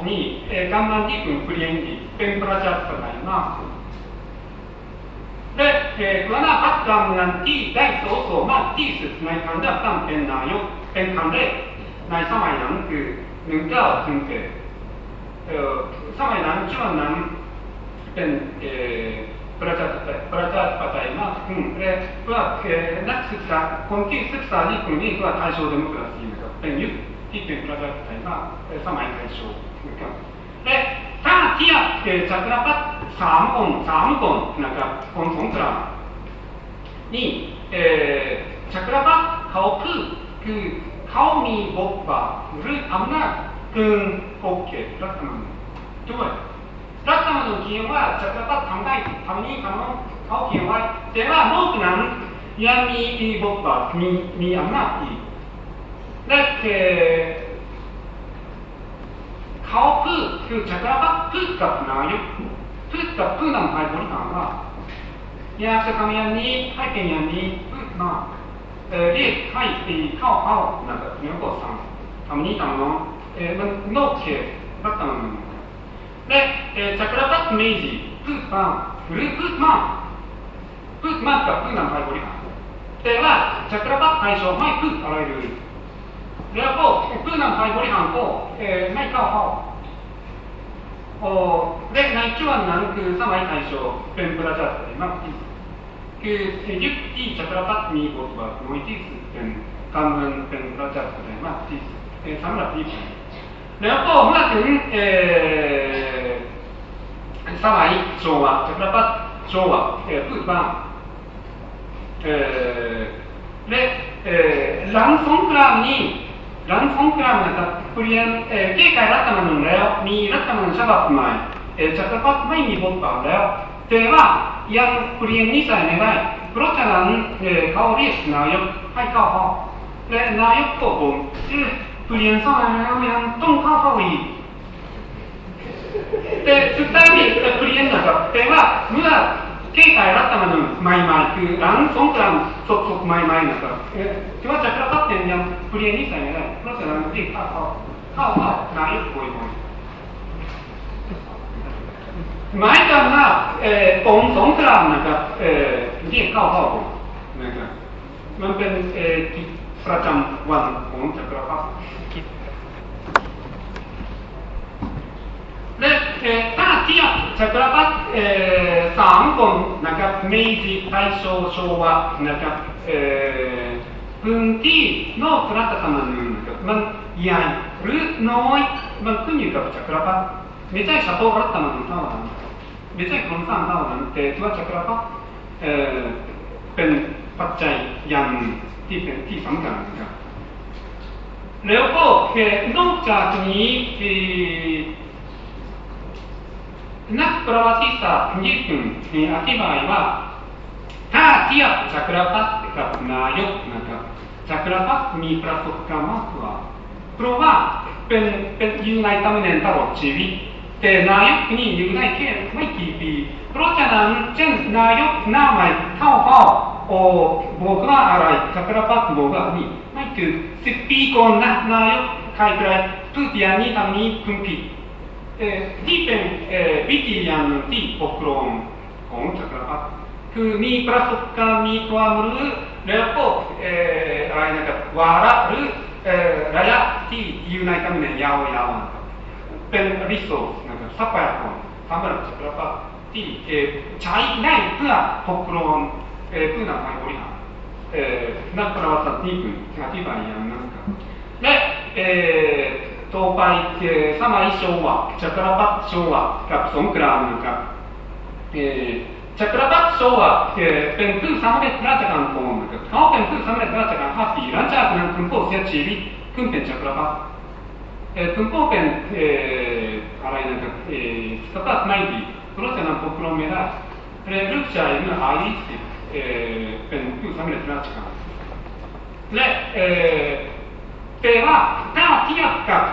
Speaker 2: นี่เอ่อกำลังที่คุณเปลี่ยนเป็นประชาธิปไตยมากขึ้น で、えー、หัวหน้าพรรคการเมืองที่ได้สสมาที่สุดในการเลือกตั้งเป็นนายกเป็นครั้งแรกในสมัยนั้นคือหนึ่งเก้าถึงเจ็ดเอ่อสมัยนั้นช่วงนั้นเป็นเอ่อประชาธิปไตยประชาธิปไตยมากขึ้นและเพื่อเอ่อนักศึกษาคนที่ศึกษาที่กลุ่มนี้ก็ไทยโซเดโมคราซีนะครับเป็นยุคที่เป็นประชาธิปไตยมากสมัยไทยโซนะครับและ ถ้าเทียบเอ่อจักรพรรดิสามองค์สามคนนะครับคนสงครามนี่เออจักรพรรดิเขาคือคือเขามีบทบาทหรืออำนาจเกินขอเขตรัฐธรรมนูญด้วยรัฐธรรมนูญเขียนว่าจักรพรรดิทำได้ทำนี้ทำโน้นเขาเขียนไว้แต่ว่านอกนั้นยังมีมีบทบาทมีมีอำนาจอีกและ 顔プーというチャクラがプーがプナーよ。プーがプーなのハイボリタンが、いや、しゃかみやんに、はいけんやんに、プーな、えー、り、はい、えー、かお、あお、なんか、みょこさん、たむにたむの、えー、の、け、だったの。で、え、チャクラパック明治、プーパン、フルプーマン、プーマンがプーなのハイボリタン。では、チャクラパック解消、マイプー、あらゆる。 ยโซไม่พูดอะไรเลยแล้วก็ผู้นำฝ่ายบริหารก็เอ่อไม่เข้าเข้าโอ้และในช่วงนั้นคือสมัยไทยโซเป็นประชาธิปไตยมากที่สุดคือยุคที่จักรพรรดิมีบทบาทน้อยที่สุดเป็นการเมืองเป็น หรับญี่ปุ่นแล้วก็เมื่อถึงเอ่อสมัยโชวะจักรพรรดิโชวะเอ่อพูดบ้างเอ่อและเอ่อหลังสงครามนี้หลังนะครับเปลี่ยนเอ่อแก้ไขรัฐธรรมนูญแล้ว มีรัฐธรรมนูญฉบับใหม่จักรพรรดิไม่มีบทบาทแล้ว แต่ว่ายังเปลี่ยนนิสัยไม่ได้เพราะฉะนั้นเขาเรียกนายกให้เข้าห้องและนายกก็บอกเอ๊ะเปลี่ยนสมัยแล้วยังต้องเข้าห้องอีกで、สุดท้ายเปลี่ยนนะครับแต่ว่าเมื่อ แก้ไขรัฐธรรมนูญใหม่ๆคือหลังสงครามสดๆใหม่ๆนะครับที่ว่าจักรพรรดิยังเปลี่ยนนิสัยไม่ได้เพราะฉะนั้นรีบเข้าเข้าเข้าเข้านายกบ่อยๆหมายถึงว่าเอ่อองสงครามนะครับเอ่อเรียกเข้าเข้านะครับมันเป็นเอ่อประจำวันของจักรพรรดิ และเอ่อถ้าเทียบจักรพรรดิเอ่อสามคนนะครับเมจิไทโซโชวะนะครับพื้นที่นอกรัฐธรรมนูญมันใหญ่หรือน้อยมันขึ้นอยู่กับจักรพรรดิไม่ใช่เฉพาะรัฐธรรมนูญเท่านั้นไม่ใช่ครงสร้างเท่านั้นแต่ตัวจักรพรรดิเอ่อเป็นปัจจัยอย่างที่เป็นที่สำคัญนะครับแล้วก็นอกจากนี้เอ่ ประวัติศาสตร์ญี่ปุ่นมีอธิบายว่าถ้าเทียบจักรพรรดิกับนายกนะครับจักรพรรดิมีประสบการณ์มากกว่าเพราะว่าเป็นเป็นอยู่ในตำแหน่งตลอดชีวิตแต่นายกนี่อยู่ได้แค่ไม่กี่ปี เพราะฉะนั้นเช่นนายกหน้าใหม่เข้าพ่อโอ้บอกว่าอะไรจักรพรรดิบอกว่านี่ไม่คือสิบปีก่อนนะนายกใครใครทุกอย่างนี้ทำนี้คุณผิด ที่เป็นวิธีอย่างหนึ่งที่ปกครองของจักรพรรดิคือมีประสบการณ์มีความรู้แล้วก็อะไรนะครับวาระหรือระยะที่อยู่ในตำแหน่งยาวๆนะครับเป็นริโซนะครับทรัพยากรสำหรับจักรพรรดิที่ใช้ได้เพื่อปกครองเอ่อนำไปบริหารนักประวัติศาสตร์ญี่อธิบายอย่างนั้นครับและ เอ่อต่อไปเอ่อสมัยโชวะจักรพรรดิโชวะกับสงครามนะครับเอ่อจักรพรรดิโชวะเอ่อเป็นผู้สำเร็จราชการก่อนนะครับเขาเป็นผู้สำเร็จราชการห้าปีหลังจากนั้นคุณพ่อเสียชีวิตขึ้นเป็นจักรพรรดิเอ่อคุณพ่อเป็นเอ่ออะไรนะครับเอ่อสตาร์ทไม่ดีเพราะฉะนั้นปกครองไม่ได้และลูกชายเนี่ยอายุสิบเอ่อเป็นผู้สำเร็จราชการและเอ่อ แต่ว่าถ้าทียบกับ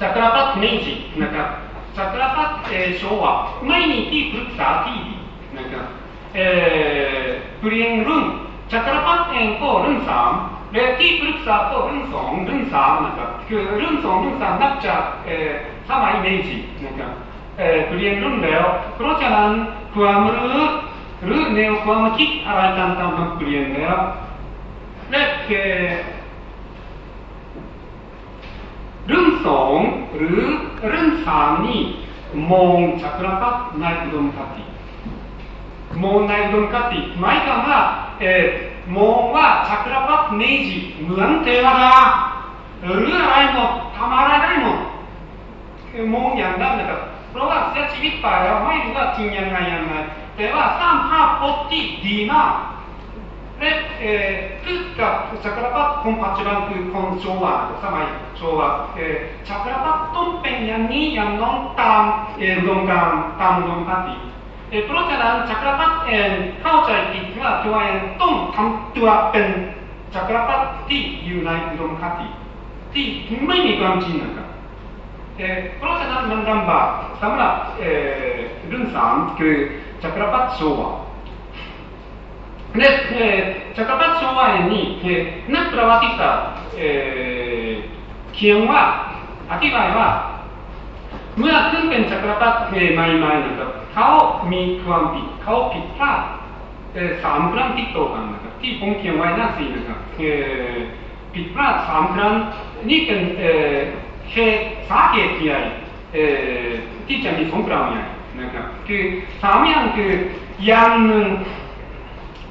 Speaker 2: จักรพรรดิเมจินะครับจักรพรรดิเอ่อโชวะไม่มีที่ปรึกษาที่ดีนะครับเปลี่ยนรุ่นจักรพรรดิเองก็รุ่นสามและที่ปรึกษาก็รุ่นสองรุ่นสามนะครับคือรุ่นสองรุ่นสามนับจากเอ่อสมัยเมจินะครับเปลี่ยนรุ่นแล้วเพราะฉะนั้นความรู้หรือแนวความคิดอะไรต่างๆมันเปลี่ยนแล้วและ เอ่อรุ่นสองหรือรุ่นสามนี่มองจักรพรรดิในอุดมคติมองในอุดมคติหมายความว่าเออมองว่าจักรพรรดิเมจิเหมือนเทวดาหรืออะไรหมดทำอะไรได้หมดมองอย่างนั้นนะครับเพราะว่าเสียชีวิตไปแล้วไม่รู้ว่าจริงยังไงยังไงแต่ว่าสร้างภาพพจน์ที่ดีมาก และเอ่อคือกับจักรพรรดิคนปัจจุบันคือคนโชวะสมัยโชวะเอ่อจักรพรรดิต้องเป็นอย่างนี้อย่างน้องตามเอ่อดวงการตามดวงคติเอ่อเพราะฉะนั้นจักรพรรดิเองเข้าใจผิดว่าตัวเองต้องทำตัวเป็นจักรพรรดิที่อยู่ในดวงคติที่ไม่มีความจริงนะครับเอ่อเพราะฉะนั้นมันลำบากสำหรับเอ่อรุ่นสามคือจักรพรรดิโชวะ で、えー、チャカパチ昭和園に、えー、นักประวัติศาสตร์เอ่อเขียนว่าอธิบายว่า เมื่อขึ้นเป็นจักรพรรดิใหม่ๆนะครับเขามีความผิดเขาผิดพลาดเอ่อสามครั้งติดต่อกันนะครับที่ผมเขียนไว้หน้าสี่นะครับเอ่อผิดพลาดสามครั้งนี่เป็นเอ่อเหตุสาเหตุใหญ่เอ่อที่จะมีสงครามใหญ่นะครับคือสามอย่างคืออย่างหนึ่ง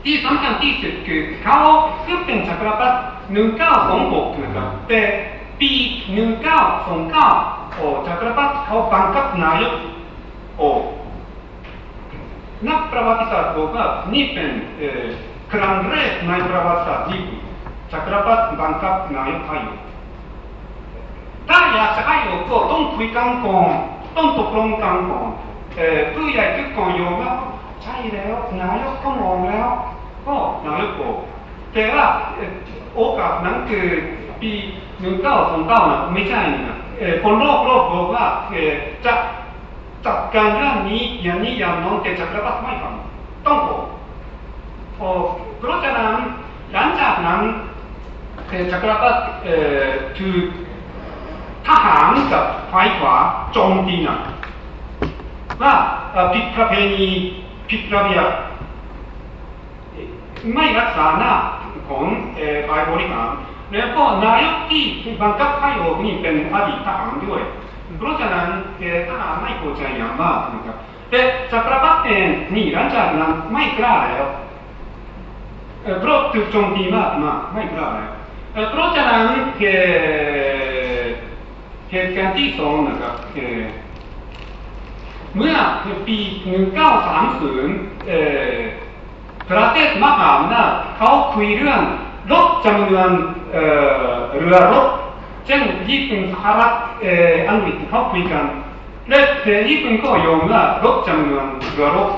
Speaker 2: ที่สำคัญที่สุดคือเขาขึ้นเป็นจักรพรรดิหนึ่งเก้าสองหกนะครับแต่ปีหนึ่งเก้าสองเก้าโอ้จักรพรรดิเขาบังคับนายกโอ้นักประวัติศาสตร์บอกว่านี่เป็นเอ่อครั้งแรกในประวัติศาสตร์ญี่ปุ่นจักรพรรดิบังคับนายกให้อยู่ถ้าอยากจะให้อยู่ก็ต้องคุยกันก่องตกลงกันก่อนเอ่อผู้ใหญ่ทุกคนยอมรับใช่แล้วนายกก็มองแล้ว ก็นายกบอกแต่ว่าโอกาสนั้นคือปีหนึ่งเก้าสองเก้านะไม่ใช่นะเออคนโลกโลกบอกว่าเออจะจัดการเรื่องนี้อย่างนี้อย่างน้องแต่จักรพรรดิไม่ฟังต้องบอกโอ้เพราะฉะนั้นหลังจากนั้นเออจักรพรรดิเออถูกทหารกับฝ่ายขวาโจมตีหนักว่าผิดประเพณี ผิดระเบียบไม่รักษาหน้าของฝ่ายบริหารแล้วก็นายกที่บังคับให้ออกนี่เป็นอดีตทหารด้วยเพราะฉะนั้นทหารไม่พอใจอย่างมากนะครับแต่จักรพรรดิเองนี่หลังจากนั้นไม่กล้าแล้วเพราะถูกโจมตีมากมาไม่กล้าแล้วเพราะฉะนั้นเหตุการณ์ที่สองนะครับ เมื่อปี 1930 ประเทศมหาอำนาจเขาคุยเรื่องรถจำนวนเรือรบเช่นญี่ปุ่นสหรัฐอังกฤษเขาคุยกันและญี่ปุ่นก็ยอมว่ารถจำนวนเรือรบ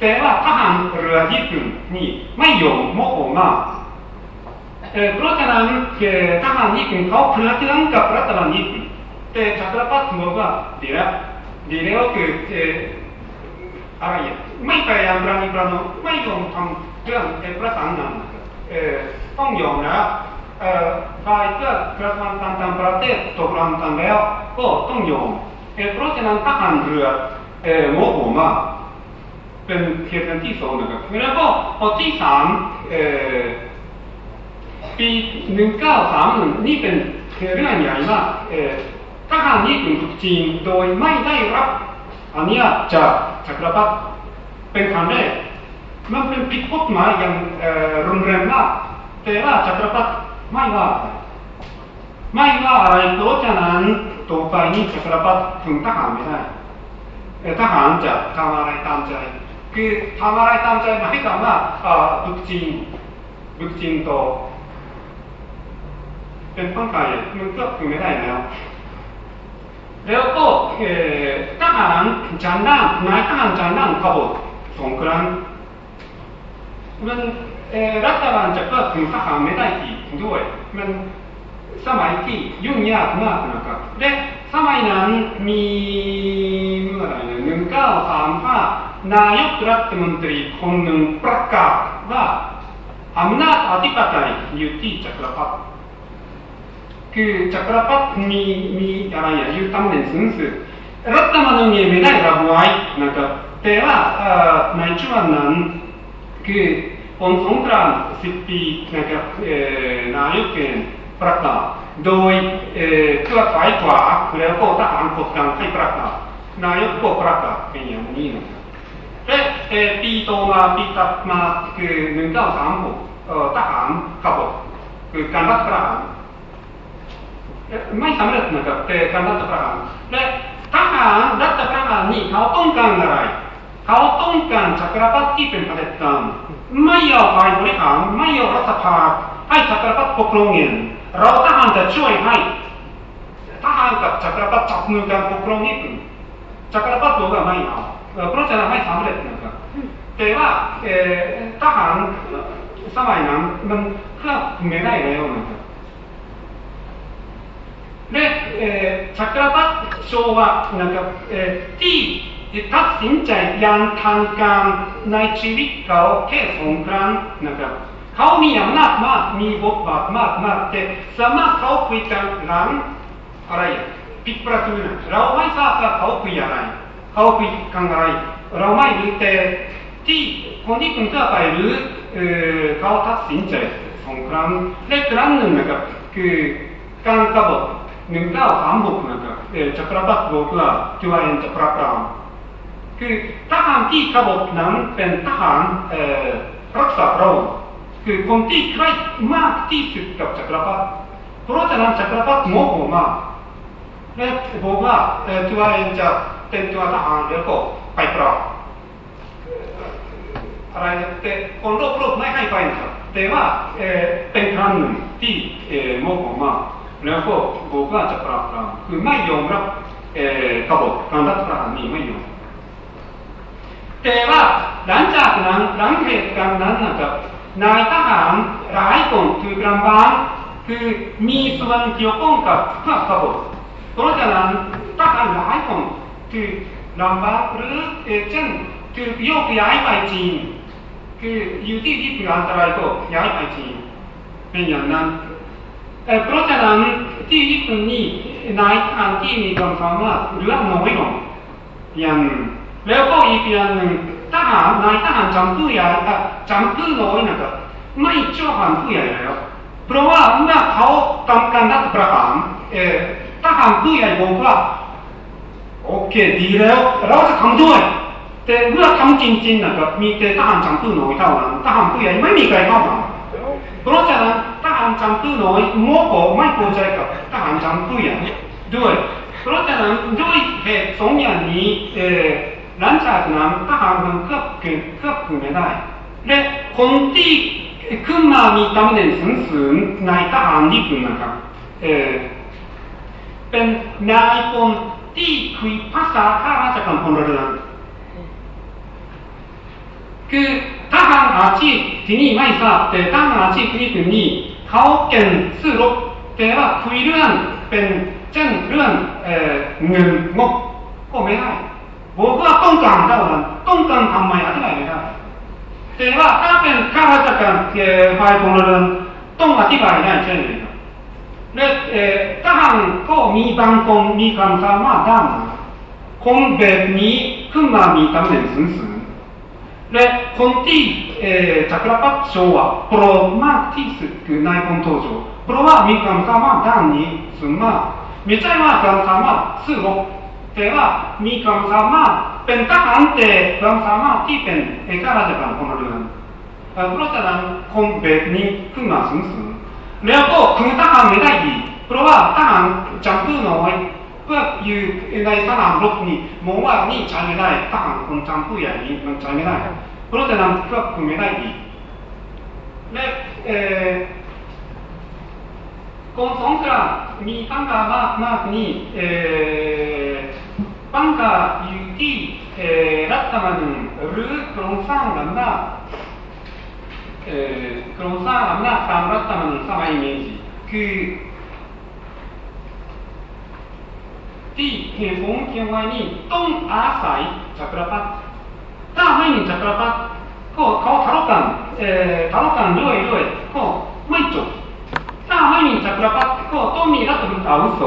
Speaker 2: แต่ว่าทหารเรือญี่ปุ่นนี่ไม่ยอมโมโหมากเพราะฉะนั้นทหารญี่ปุ่นเขาพลัดงกับรัฐบาลญี่ปุ่นแต่จักรพรรดิบอกว่าดีแล้ว ดีแล้วคืออะไรไม่พยายามราณีประนอมไม่ยอมทำเรื่องประสานงานต้องยอมนะฝ่ายก็กระทำตามตามประเทศตกลงกันแล้วก็ต้องยอมเพราะฉะนั้นทหารเรือโมโหมาเป็นเหตุการณ์ที่สองนะครับแล้วก็ข้อที่สามปีหนึ่งเก้าสามหนึ่งนี่เป็นเรื่องใหญ่มาก ทหารญี่ปุ่นถูกจีนโดยไม่ได้รับ อันนี้จากจักรพรรดิเป็นครั้งแรกมันเป็นผิดกฎหมายอย่างรุนแรงมากแต่ว่าจักรพรรดิไม่ว่าไม่ว่าอะไรเพราะฉะนั้นต่อไปนี้จักรพรรดิถึงทหารไม่ได้ทหารจะทำอะไรตามใจ คือทำอะไรตามใจหมายความว่าบุกจีนบุกจีนต่อเป็นต้นไก่มันก็ถึงไม่ได้แล้ว แล้วก็ทหารจานนั่งนายทหารจานนั่งขบฏสงครามมันรัฐบาลจะก็ถึงทหารไม่ได้อีกด้วยมันสมัยที่ยุ่งยากมากนะครับและสมัยนั้นมีเมื่อไรหนึ่งเก้าสามห้านายกรัฐมนตรีคนหนึ่งประกาศว่าอำนาจอธิปไตยอยู่ที่จักรพรรดิ คือจักรพรรดิมีมีอะไรอยู่ตำแหน่งสูงสุดรัฐธรรมนูญไม่ได้ระบุไว้นะครับแต่ว่าในช่วงนั้นคือผลสงครามสิบปีนะครับนายกประกาศโดยเครือข่ายขวาแล้วก็ทหาร กดดันให้ประกาศนายกก็ประกาศเป็นอย่างนี้นะครับและปีต่อมาปีถัดมาคือหนึ่งเก้าสามหกทหารขบฏคือการรัฐประหารไม่สำเร็จนะครับแต่การรัฐประหารและทหารรัฐประหารนี่เขาต้องการอะไร เขาต้องการจักรพรรดิที่เป็นเผด็จการไม่ยอมฝ่ายบริหารไม่ยอมรัฐสภาให้จักรพรรดิปกครองเองเราทหารจะช่วยให้ทหารกับจักรพรรดิจับมือกันปกครองญี่ปุ่นจักรพรรดิบอกว่าไม่เอาเพราะฉะนั้นไม่สำเร็จนะครับแต่ว่าทหารสมัยนั้นมันควบคุมไม่ได้แล้วนะครับ で、えー、จักรพรรดิโชว่านะครับที่ตัดสินใจย่างทางการในชีวิตเขาแค่สองครั้งนะครับเขามีอำนาจมากมีบทบาทมากมากแต่สามารถเขาคุยกันหลังอะไรปิดประตูนะเราไม่ทราบว่าเขาคุยอะไรเขาคุยกันอะไรเราไม่รู้แต่ที่คนที่คุณจะไปหรือเขาตัดสินใจสองครั้งและครั้งหนึ่งนะครับคือการกบฏหนึ่งเก้าสามหกนะครับจักรพรรดิบอกว่าจุฬาเอ็นจะบอก ล้มากที่สุดกับจักรพรรดิเพราะฉะนั้นจักรพรรดิโมโหมากและบอกว่าจุฬาเอ็นจะเป็นตัวทหารแล้วก็ไปปราบอะไรแต่คนโลกโลกไม่ให้ไปนะครับแต่ว่าเป็นครั้งหนึ่งที่โมโหมาก แล้วก็บอกว่าจะปราบปรามคือไม่ยอมรับกบฏการรัฐประหารนี้ไม่ยอมแต่ว่าหลังจากนั้นหลังเหตุการณ์นั้นนะครับนายทหารหลายคนคือกำบังคือมีส่วนเกี่ยวข้องกับข้ากบฏเพราะฉะนั้นทหารหลายคนคือลำบากหรือเช่นคือโยกย้ายไปจีนคืออยู่ที่ที่เป็นอันตรายก็ย้ายไปจีนเป็นอย่างนั้น เพราะฉะนั้นที่ญี่ปุ่นนี่นายทหารที่มีความสามารถเหลือน้อยลงอย่างแล้วก็อีกอย่างหนึ่งทหารนายทหารจำผู้ใหญ่จำผู้น้อยนะครับไม่ชอบทำผู้ใหญ่แล้วเพราะว่าเมื่อเขาทำการรัฐประหารเอ่อทหารผู้ใหญ่บอกว่าโอเคดีแล้วเราจะทำด้วยแต่เมื่อทำจริงๆนะครับมีแต่ทหารจำผู้น้อยเท่านั้นทหารผู้ใหญ่ไม่มีใครเข้ามา เพราะฉะนั้นทหารจำผู้น้อยโมโหไม่พอใจกับทหารจำผู้ใหญ่ด้วยเพราะฉะนั้นด้วยเหตุสองอย่างนี้เอ่อหลังจากนั้นทหารมันควบคุมควบคุมไม่ได้และคนที่ขึ้นมามีตำแหน่งสูงๆในทหารญี่ปุ่นนะครับเออเป็นนายพลที่คุยภาษาข้าราชการพลเรือนคือ ทหารอาชีพที่นี่ไม่ทราบแต่ทหารอาชีพที่นี่เขาเก่งสู้รบแต่ว่าคุยเรื่องเป็นเช่นเรื่องเงินงบก็ไม่ได้บอกว่าต้องการเท่านั้นต้องการทำไมอธิบายไม่ได้แต่ว่าถ้าเป็นข้าราชการเอ่อฝ่ายพลเรือนต้องอธิบายได้เช่นเดียวกันและเอ่อทหารก็มีบางคนมีความสามารถด้านคนแบบนี้ขึ้นมามีตำแหน่งสูง และคนที่เอ่อจักรพรรดิโชว์โปรมากที่สุดคือนายพลโทโจเพราะว่ามีความสามารถด้านนี้สูงมากไม่ใช่ว่าความสามารถสู้รบแต่ว่ามีความสามารถเป็นทหารแต่ความสามารถที่เป็นเอกราชการพลเรือนเพราะฉะนั้นคนแบบนี้ขึ้นมาสูงๆแล้วก็คือทหารไม่ได้ดีเพราะว่าทหารจำเป็นน้อย เพื่ออยู่ในสนามรบนี่มองว่านี่ใช้ไม่ได้ทหารคนจำผู้ใหญ่นี้มันใช้ไม่ได้เพราะฉะนั้นควบคุมไม่ได้ดีและเอ่อกองสงกรานต์มีปัญหามากมากนี่เอ่อปัญหาอยู่ที่เอ่อรัฐธรรมนูญหรือโครงสร้างอำนาจเอ่อโครงสร้างอำนาจตามรัฐธรรมนูญสมัยเมจิคือ ที่เหตุผลเพียงว่านี่ต้องอาศัยจักรพรรดิถ้าไม่มีจักรพรรดิก็เขาทะเลาะกันเอ่อทะเลาะกันด้วยด้วยก็ไม่จบถ้าไม่มีจักรพรรดิก็ต้องมีรัฐบุตรอาวุโส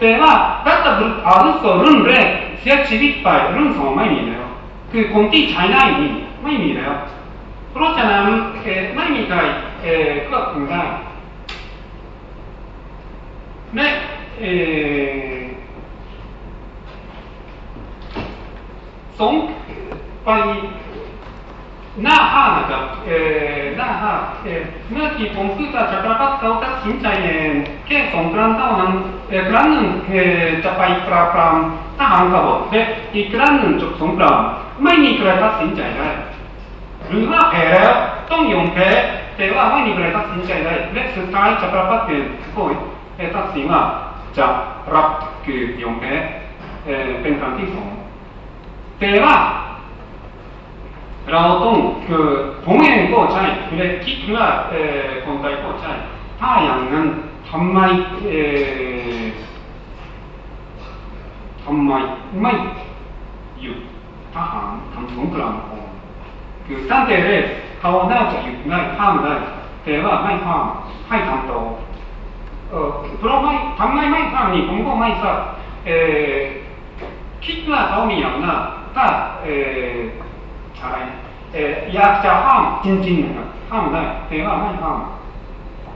Speaker 2: แต่ว่ารัฐบุตรอาวุโสรุ่นแรกเสียชีวิตไปรุ่นสองไม่มีแล้ว คือคนที่ใช้ได้นี่ไม่มีแล้ว เพราะฉะนั้นเอ่อไม่มีใครเอ่อควบคุมได้และเอ่อ สงไปหน้าห้านะครับเอ่อหน้าห้าเอ่อเมื่อที่ผมพูดว่าจักรพรรดิเขาตัดสินใจเองแค่สองครั้งเท่านั้นเอ่อครั้งหนึ่งเอ่อจะไปปราบปรามทหารกบฏและอีกครั้งหนึ่งจบสงครามไม่มีใครตัดสินใจได้หรือว่าแพ้แล้วต้องยอมแพ้แต่ว่าไม่มีใครตัดสินใจได้และสุดท้ายจักรพรรดิก็เอ่อตัดสินว่าจะรับคือยอมแพ้เอ่อเป็นครั้งที่สอง แต่ว่าเราต้องคือผมเองก็ใช่และคิดว่าเอ่อคนไทยก็ใช่ถ้าอย่างนั้นทำไมเอ่อทำไมไม่หยุดทหารทำสงครามก่อนคือตั้งแต่แรกเขาน่าจะหยุ ดได้ห้ามได้แต่ว่าไม่ห้ามให้ทำต่อเออเพราะไม่ทำไมไม่ห้ามนี่ผมก็ไม่ทราบเออคิดว่าเขามีอำนาจถ้าเอออะไรเอออยากจะห้ามจริงๆนะครับห้ามได้แต่ว่าไม่ห้าม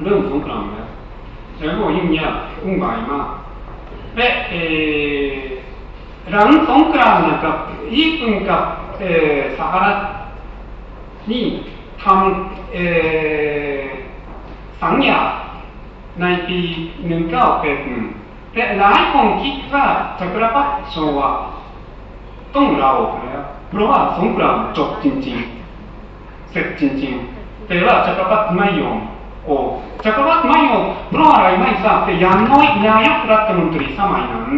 Speaker 2: เรื่องสงครามแล้วแล้วก็ยิ่งยากวุ่นวายมากและเออหลังสงครามนะครับญี่ปุ่นกับเออสหรัฐนี่ทำเออสัญญาในปี1981แต่หลายคนคิดว่าจักรพรรดิโชวา ต้องลาแล้วเพราะว่าสงครามจบจริงๆ เสร็จจริงๆ แต่ว่าจักรพรรดิไม่ยอมโอ้จักรพรรดิไม่ยอมเพราะอะไรไม่ทราบแต่อย่างน้อยนายกรัฐมนตรีสมัยนั้น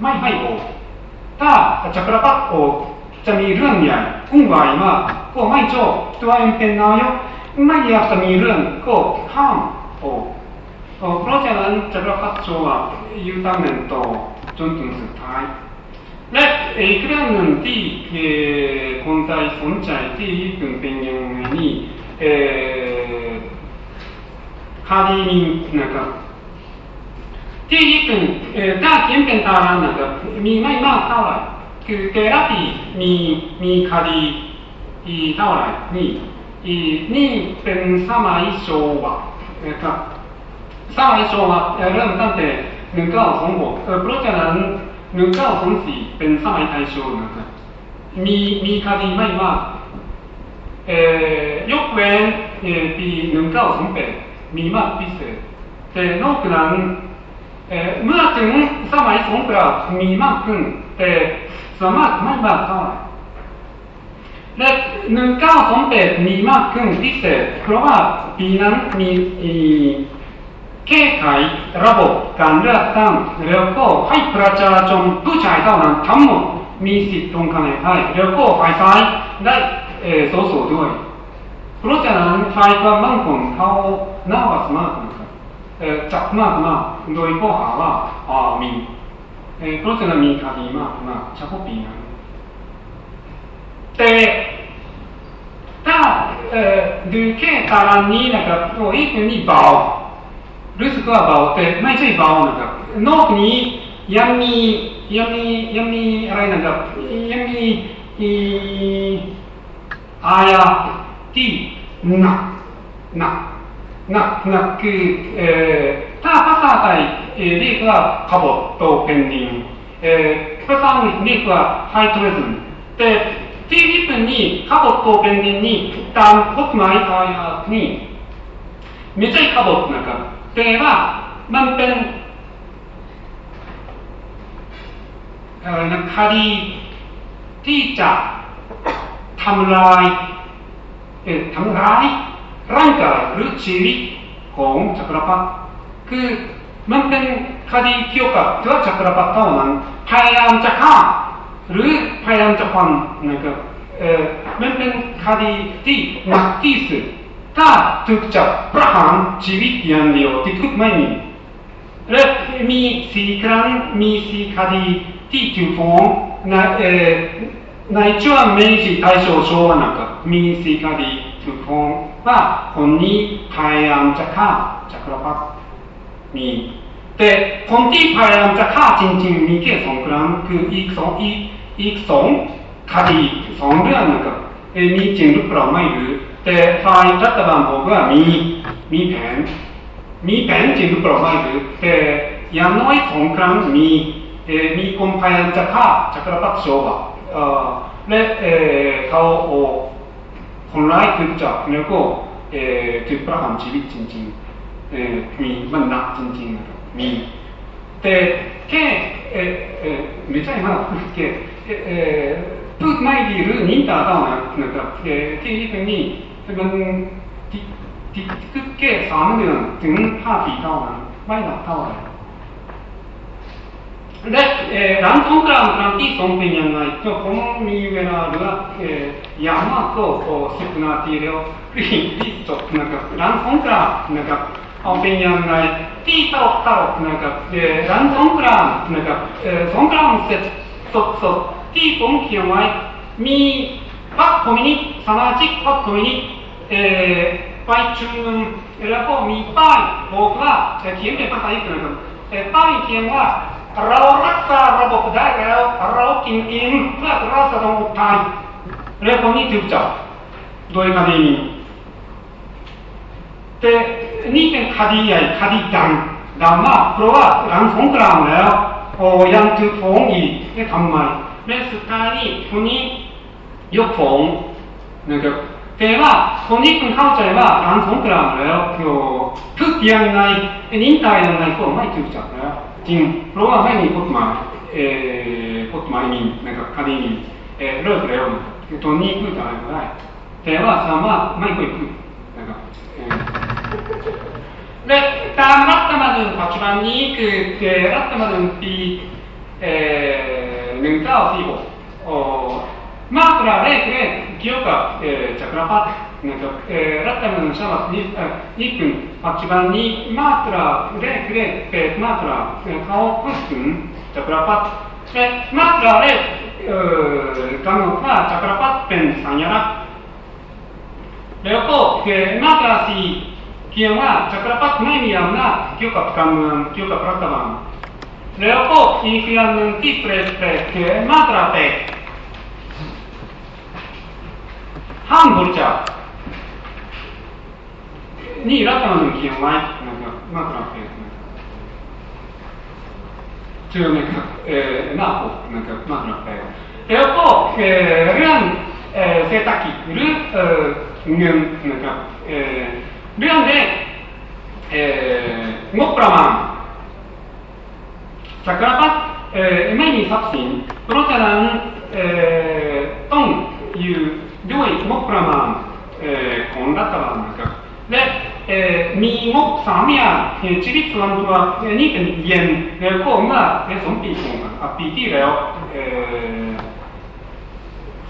Speaker 2: ไม่ให้ออถ้าจักรพรรดิออจะมีเรื่องใหญ่วุ่นวายมากก็ไม่ชอบตัวเองเป็นนายกไม่อยากจะมีเรื่องก็ห้ามออเพราะฉะนั้นจักรพรรดิโชวาอยู่ตำแหน่งต่อจนถึงสุดท้าย และอีกเรื่องหนึ่งที่คนไทยสนใจที่ญี่ปุ่นเป็นยังงนี่เอ่อคดีนี้นะครับที่ญี่ปุ่นเอ่อถ้าเขียนเป็นตารางนะครับมีไม่มากเท่าไหร่คือเกราปีมีมีคดีอีเท่าไหร่นี่ีนี่เป็นสมัยโชวะนะครับสมัยโชวะเริ่มตั้งแต่หนึ่งเก้าสองหกเพราะฉะนั้น หนึ่งเก้าสองสี่เป็นสมัยไทยโชนะครับมีมีคดีไม่มากเอ่อยกเว้นเอ่อปีหนึ่งเก้าสองแปดมีมากพิเศษแต่นอกนั้นเอ่อเมื่อถึงสมัยสงครามมีมากขึ้น แต่สามารถไม่มากเท่าไหร่และหนึ่งเก้าสองแปดมีมากขึ้นพิเศษ เพราะว่าปีนั้นมี แก้ไขระบบการเลือกตั้งแล้วก็ให้ประชาชนผู้ชายเท่านั้นทั้งหมดมีสิทธิ์ลงคะแนนได้แล้วก็ฝ่ายซ้ายได้เอ่อสสด้วย เพราะฉะนั้นฝ่ายความมั่นคงเขาน่าวัสมากนะครับเออจับมากมากโดยข้อหาว่าอ่ามีเออเพราะฉะนั้นมีคดีมากมากเฉพาะปีนั้นแต่ถ้าเออดูแค่ตารางนี้นะครับโอ้ยนี่เบารู้สึกว่าเอกนี้ยังมียังมียังมีอะไรนะครับา ยาที่หนักหนักหนักหนักคือเอ่อถ้าภาษาไทยเอ่อเรียกว่าขบถโตเป็นดินเอ่อภาษาอังกฤษเรียกว่าไฮทริซึมแต่ที่ญี่ปุ่นนี่ขบถโตเป็นดินนี่ตามกฎหมายอายา แต่ว่ามันเป็นอะไรนะคดีที่จะทำลายทำร้ายร่างกายหรือชีวิตของจักรพรรดิคือมันเป็นคดีเกี่ยวกับตัวจักรพรรดิเท่านั้นพยายามจะฆ่าหรือพยายามจะฟันนะครับเอ่อมันเป็นคดีที่หนักที่สุด ถ้าถูกจับประหารชีวิตอย่างเดียวติดคุกไม่มีและมีสี่ครั้งมีสี่คดีที่ถูกฟ้องในในช่วงเมจิไตโชโชวนะครับมีสี่คดีถูกฟ้องว่าคนนี้พยายามจะฆ่าจักรพรรดิมีแต่คนที่พยายามจะฆ่าจริงๆมีแค่สองครั้งคืออีกสองอีกอีกสองคดีสองเรื่องนะครับมีจริงหรือเปล่าไม่รู้ แต่ฝ่ายรัฐบาลบอกว่ามีมีแผน มีแผนจริงหรือเปล่าไม่รู้แต่อย่างน้อยสองครั้งมีเอ่อมีคนพยายามจะจักรพรรดิโชวะและเขาโอคนร้ายถูกจับแล้วก็ถูกประหารชีวิตจริงๆมีมันหนักจริงๆมีแต่แค่ไม่ใช่มากแค่พูดไม่ดีหรือนินทาเท่านั้นะครับเอ่ที่ญี่ปุ่นนี่ มันที่ที่คือแค่สามเดือนถึงห้าปีเท่านั้นไม่หนักเท่าไหร่และเอ่อหลังสงครามครั้งที่สองเป็นยังไงก็ผมมีเวลาเหลือเอ่อยามากก็สิบนาทีแล้วรีบรีบจบนะครับหลังสงครามนะครับเอาเป็นยังไงที่ตลกตลกนะครับเอ่อหลังสงครามนะครับเอ่อสงครามเสร็จสดสดที่ผมเขียนไว้มี พรรคคอมมิวนิสต์สมาชิกพรรคคอมมิวนิสต์เอ่อไปชุมนุมแล้วก็มีป้ายบอกว่าเขียนเป็นภาษาอังกฤษนแต่ป้ายเขียนว่า เรารักษาระบบได้แล้ว เรากินอิ่มเพื่อราษฎรอุทัยเรื่องนี้ถูกจับโดยคดีนี้แต่นี่เป็นคดีใหญ่คดีดังดังมากเพราะว่าหลังสงครามแล้วโอ้ยังถูกฟ้องอีกไม่ทำไมและสุดท้ายนี่คนนี้ ยกฟ้องนะครับแต่ว่าคนนี้คุณเข้าใจว่าหลังสงครามแล้วคือทุกอย่างไงนินทายังไงก็ไม่ถูกจับแล้วจริงเพราะว่าไม่มีกฎหมายเอ่อกฎหมายมีนะครับคดีมีเอ่อเลิกแล้วตัวนี้พูดอะไรก็ได้ แต่ว่าสามารถไม่ค่อยพูดนะครับและตามรัฐธรรมนูญปัจจุบันนี้คือรัฐธรรมนูญปีเอ่อ1946โอ้มาตราแรกแรกเกี่ยวกับเอ่อจักรพรรดินะครับเอ่อรัฐธรรมนูญฉบับนี้เอ่อญี่ปุ่นปัจจุบันนี้มาตราแรก แรกแปดมาตราเอ่อเขาพูดถึงจักรพรรดิและมาตราแรกเอ่อกำหนดว่าจักรพรรดิเป็นสัญลักษณ์แล้วก็เอ่อมาตราสี่เขียนว่าจักรพรรดิไม่มีอำนาจเกี่ยวกับการเมืองเกี่ยวกับรัฐบาลแล้วก็อีกอย่างหนึ่งที่เปลี่ยนแปลงคือมาตราแปดห้ามบริจาคนี่รัฐธรรมนูญเขียนไว้นะครับมาตราแปด นะครับเจอไหมครับเอ่อหน้าปกนะครับมาตราแปดแล้วก็เอ่อเรื่องเอ่อเศรษฐกิจหรือเอ่อเงินนะครับเอ่อเรื่องแรกเอ่องบประมาณจักรพรรดิเอ่อไม่มีทรัพย์ ด้วยงบประมาณออของรัฐบาลนะครับและมีงบสามอย่างชีวิตส่วนตัวนี่เป็นเยนแล้วก็เมื่อเอ่อสองปีก่อนปีที่แล้ว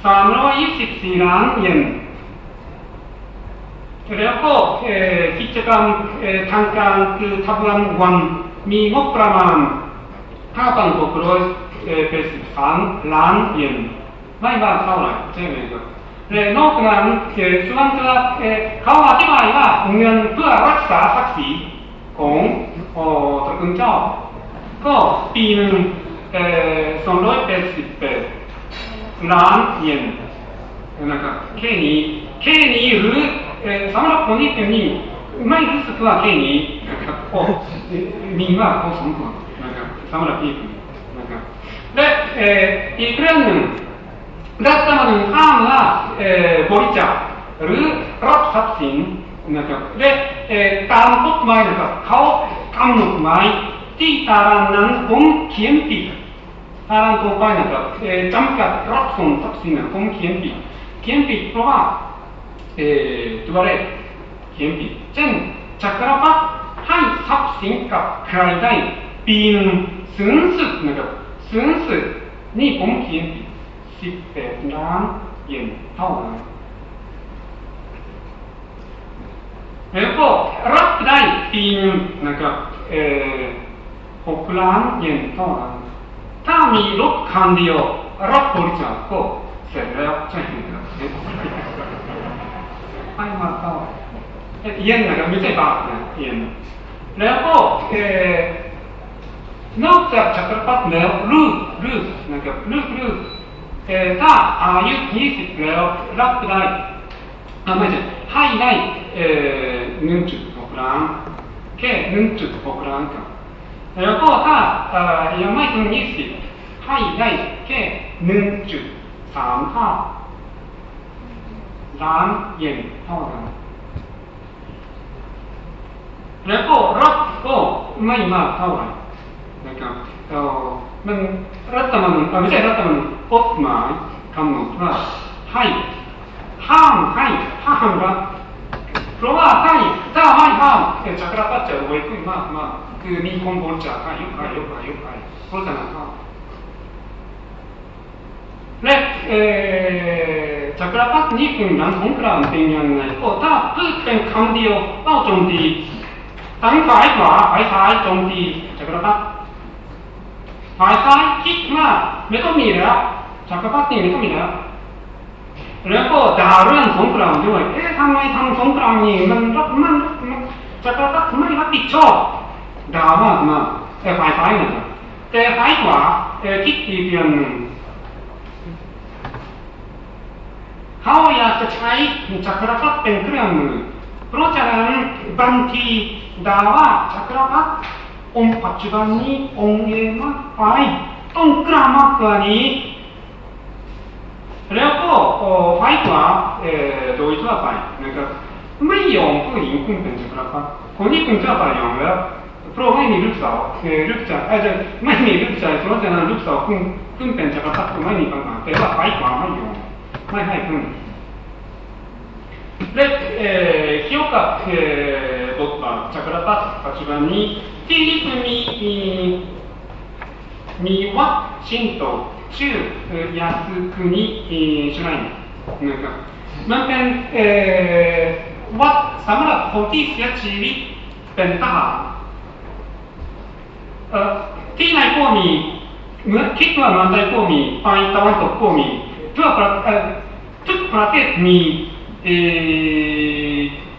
Speaker 2: สามร้อยยี่สิบสี่ล้านเยนแล้วก็กิจกรรมทางการคือทำงานวันมีงบประมาณ5,683ล้านเยนไม่มากเท่าไหร่ใช่ไหมครับ นอกนั้นเอ่อส่วนตัวเอ่อเขาอธิบายว่าเงินเพื่อรักษาศักดิ์ศรีของโอ้ตระกูลเจ้า ก็ปีหนึ่งเอ่อ288ล้านเยนนะครับแค่นี้แค่นี้หรือเอ่อสำหรับคนญี่ปุ่นนี่ไม่รู้สึกว่าแค่นี้นะครับโอ้มีมากพอสมควรนะครับสำหรับญี่นนะครับและเอ่ออีกเรื่องหนึ่ง รัฐธรรมนูญห้ามละเอ่อบริจาคหรือรับทรัพย์สินนะครับและตามกฎหมายนะครับเขากำหนดไว้ที่ตารางนั้นผมเขียนผิดตารางต่อไปนะครับจำกัดรับส่งทรัพย์สินผมเขียนผิดเขียนผิดเพราะว่าตัวแรกเขียนผิดเช่นจักรพรรดิให้ทรัพย์สินกับใครได้ปีนึงสูงสุดนะครับสูงสุดนี่ผมเขียนผิด สิบแปดล้านเยนเท่านั้นแล้วก็รับได้ปีนึงนะครับเอ่อหกล้านเยนเท่านั้นถ้ามีรถคันเดียวรับบริจาคก็เสร็จแล้วใช่ไหมครับให้มาต่อเย็นนะครับไม่ใช่บาทนะเย็นแล้วก็เอ่อนอกจากจักรพรรดิแล้วลูกลูกนะครับลูกลูก เอ่อถ้าอายุ20แล้วรับได้ไม่ใช่ให้ได้เอ่อ1.6ล้านแค่1.6ล้านครับแล้วก็ถ้าเอ่อยังไม่ถึง20ให้ได้แค่1.35ล้านเยนเท่านั้นแล้วก็รับก็ไม่มากเท่าไหร่ นะครับเออมันรัฐธรรมนูญไม่ใช่รัฐธรรมนูญกฎหมายกำหนดว่าให้ห้ามให้ห้ามรับเพราะว่าถ้ถ้าไม่ห้ามเอ่อจักรพรรดิจะรวยขึ้นมากมากคือมีคนบริจาคให้ยุคไปยุคไปยุคไปเพราะฉะนั้นห้ามและจักรพรรดิญี่ปุ่นนั้นสงครามเป็นยังไงก็ถ้าพูดเป็นคำเดียวเป้าโจมตีทั้งฝ่ายขวาฝ่ายซ้ายโจมตีจักรพรรดิ ฝ่ายซ้ายคิดว่าไม่ต้องมีแล้วจักรพรรดินี่ไม่ต้องมีแล้วแล้วก็ด่าเรื่องสงครามด้วย เอ๊ะทำไมทำสงครามนี่มันรับมันจักรพรรดิไม่รับผิดชอบด่ามากมากแต่ฝ่ายซ้ายนะครับแต่ฝ่ายขวาเอ่คิดอีกอย่างหนึ่งเขาอยากจะใช้จักรพรรดิเป็นเครื่องมือ เพราะฉะนั้นบางทีด่าว่าจักรพรรดิ องปัจจุบันนี้องค์เองมากไปต้องกล้ามากกว่านี้ แล้วก็ไฟกว่าโดยทั่วไปนะครับไม่ยอมผู้หญิงคุณเป็นสุภาพคนที่คุณทั่วไปยอมแล้วเพราะไม่มีลูกสาวลูกชายอาจจะไม่มีลูกชายเพราะฉะนั้นลูกสาวคุณคุณเป็นสุภาพคุณไม่มีปัญหาแต่ว่าไฟกว่าไม่ยอมไม่ให้คุณで、えー、清川、えー、僕はチャクラパス立場にっていうふうに、えー、には神道中安国、えー、主来の。何か何点えー、はさまらポティスやチリペンタハーティーナイコーミーキックはマンダイコミーフインタワントコーミートゥプラテスミー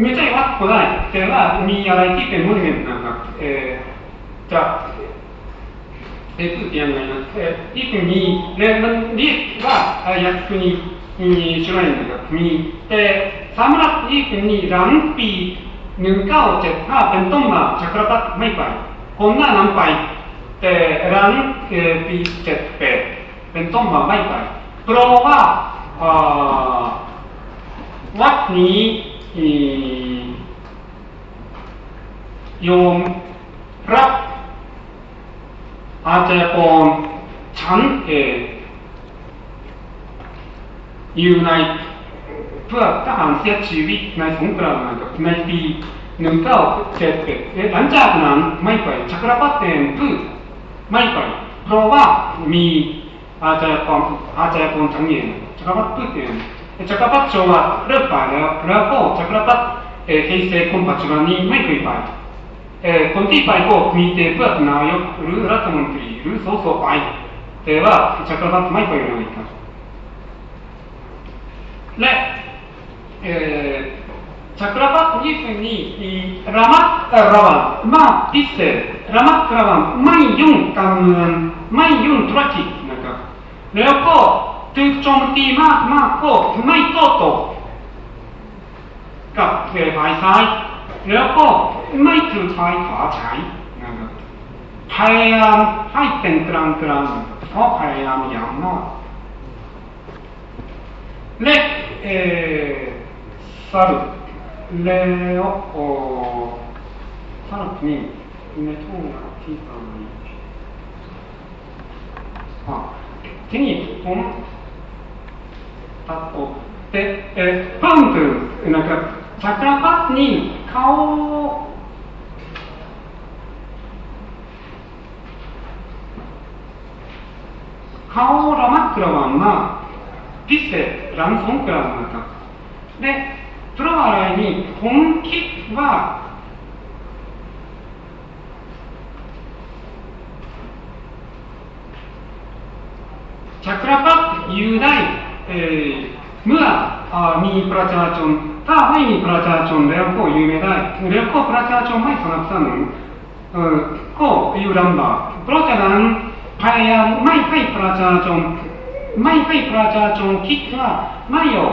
Speaker 2: ไม่ใช่วัดก็ได้แต่ว่ามีอะไรที่เป็นมูลเงินนะครับเออจะเอ่อพูดยังไงนะเอ่ออีกมีเนี่ยมันเรียกว่าอยักษ์にมีช่วยนะครับมีแต่สำหรับอีกมีหลังปี1975เก้าเจ็ดห้าเป็นต้นมาจักรพรรดิไม่ไปคนหน้านั้นไป แต่หลังปีเอ่อปี78เป็นต้นมาไม่ไปเพราะว่าวัดนี้ โยมรับอาจจะปอนฉันเองอยู่ในเพื่อทหารเสียชีวิตในสงครามกับในปี1971หลังจากนั้นไม่ไปจักรพรรดิเองพูดไม่ไปเพราะว่ามีอาจารย์ปอนอาจารย์ปอนทั้งเองจักรพรรดิพูดเอง จักรพรรดิโจวาเลิกไปแล้วแล้วก็จักรพรรดิเอ่อเฮเซคนปัจจุบันนี้ไม่เคยไปเอ่อคนที่ไปก็มีแต่เพื่อนนายกหรือรัฐมนตรีหรือสสไปแต่ว่าจักรพรรดิไม่ไปเลยครับและเอ่อจักรพรรดิญี่ปุ่นนี้ระมัดระวังมากพิ เศษระมัดระวังไม่ยุ่งการเมืองไม่ยุ่งธุรกิจนะครับแล้วก็ถูกโจม パッと。で、えー、パンという、なんか、逆に顔を、顔をラマックラワンが、ピッセ、ランソンクラワンか。で、プラワライに、本気は、チャクラパ、雄大、 เมื่อมีประชาชน ถ้าไม่มีประชาชนแล้วก็อยู่ไม่ได้แล้วก็ประชาชนไม่สนับสนุนก็อยู่ลำบากเพราะฉะนั้นพยายามไม่ให้ประชาชนไม่ให้ประชาชนคิดว่าไม่เอา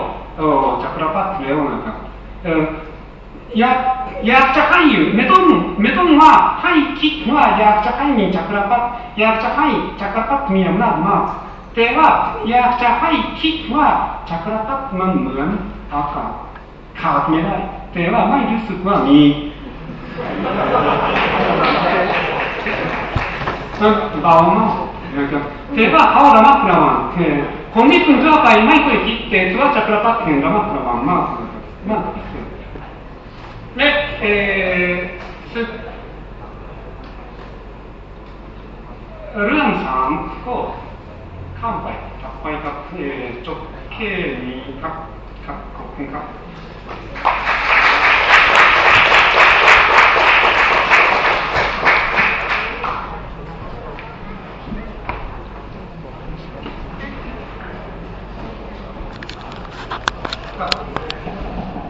Speaker 2: จักรพรรดิแล้วนะครับอยากอยากจะให้อยู่ไม่ต้องไม่ต้องว่าให้คิดว่าอยากจะให้มีจักรพรรดิอยากจะให้จักรพรรดิมีอำนาจมาก ว่าอยากจะให้คิดว่าจักรพรรดิมันเหมือนอากาศขาดไม่ได้ แต่ว่าไม่รู้สึกว่ามีเบามากนะครับแต่ว่าเขาระมัดระวังคือคนญี่ปุ่นทั่วไปไม่เคยคิดแต่ตัวจักรพรรดิเนี่ยระมัดระวังมากนะครับมากで、えー、ルーンさんを3杯、100杯買って、直径に100個分か。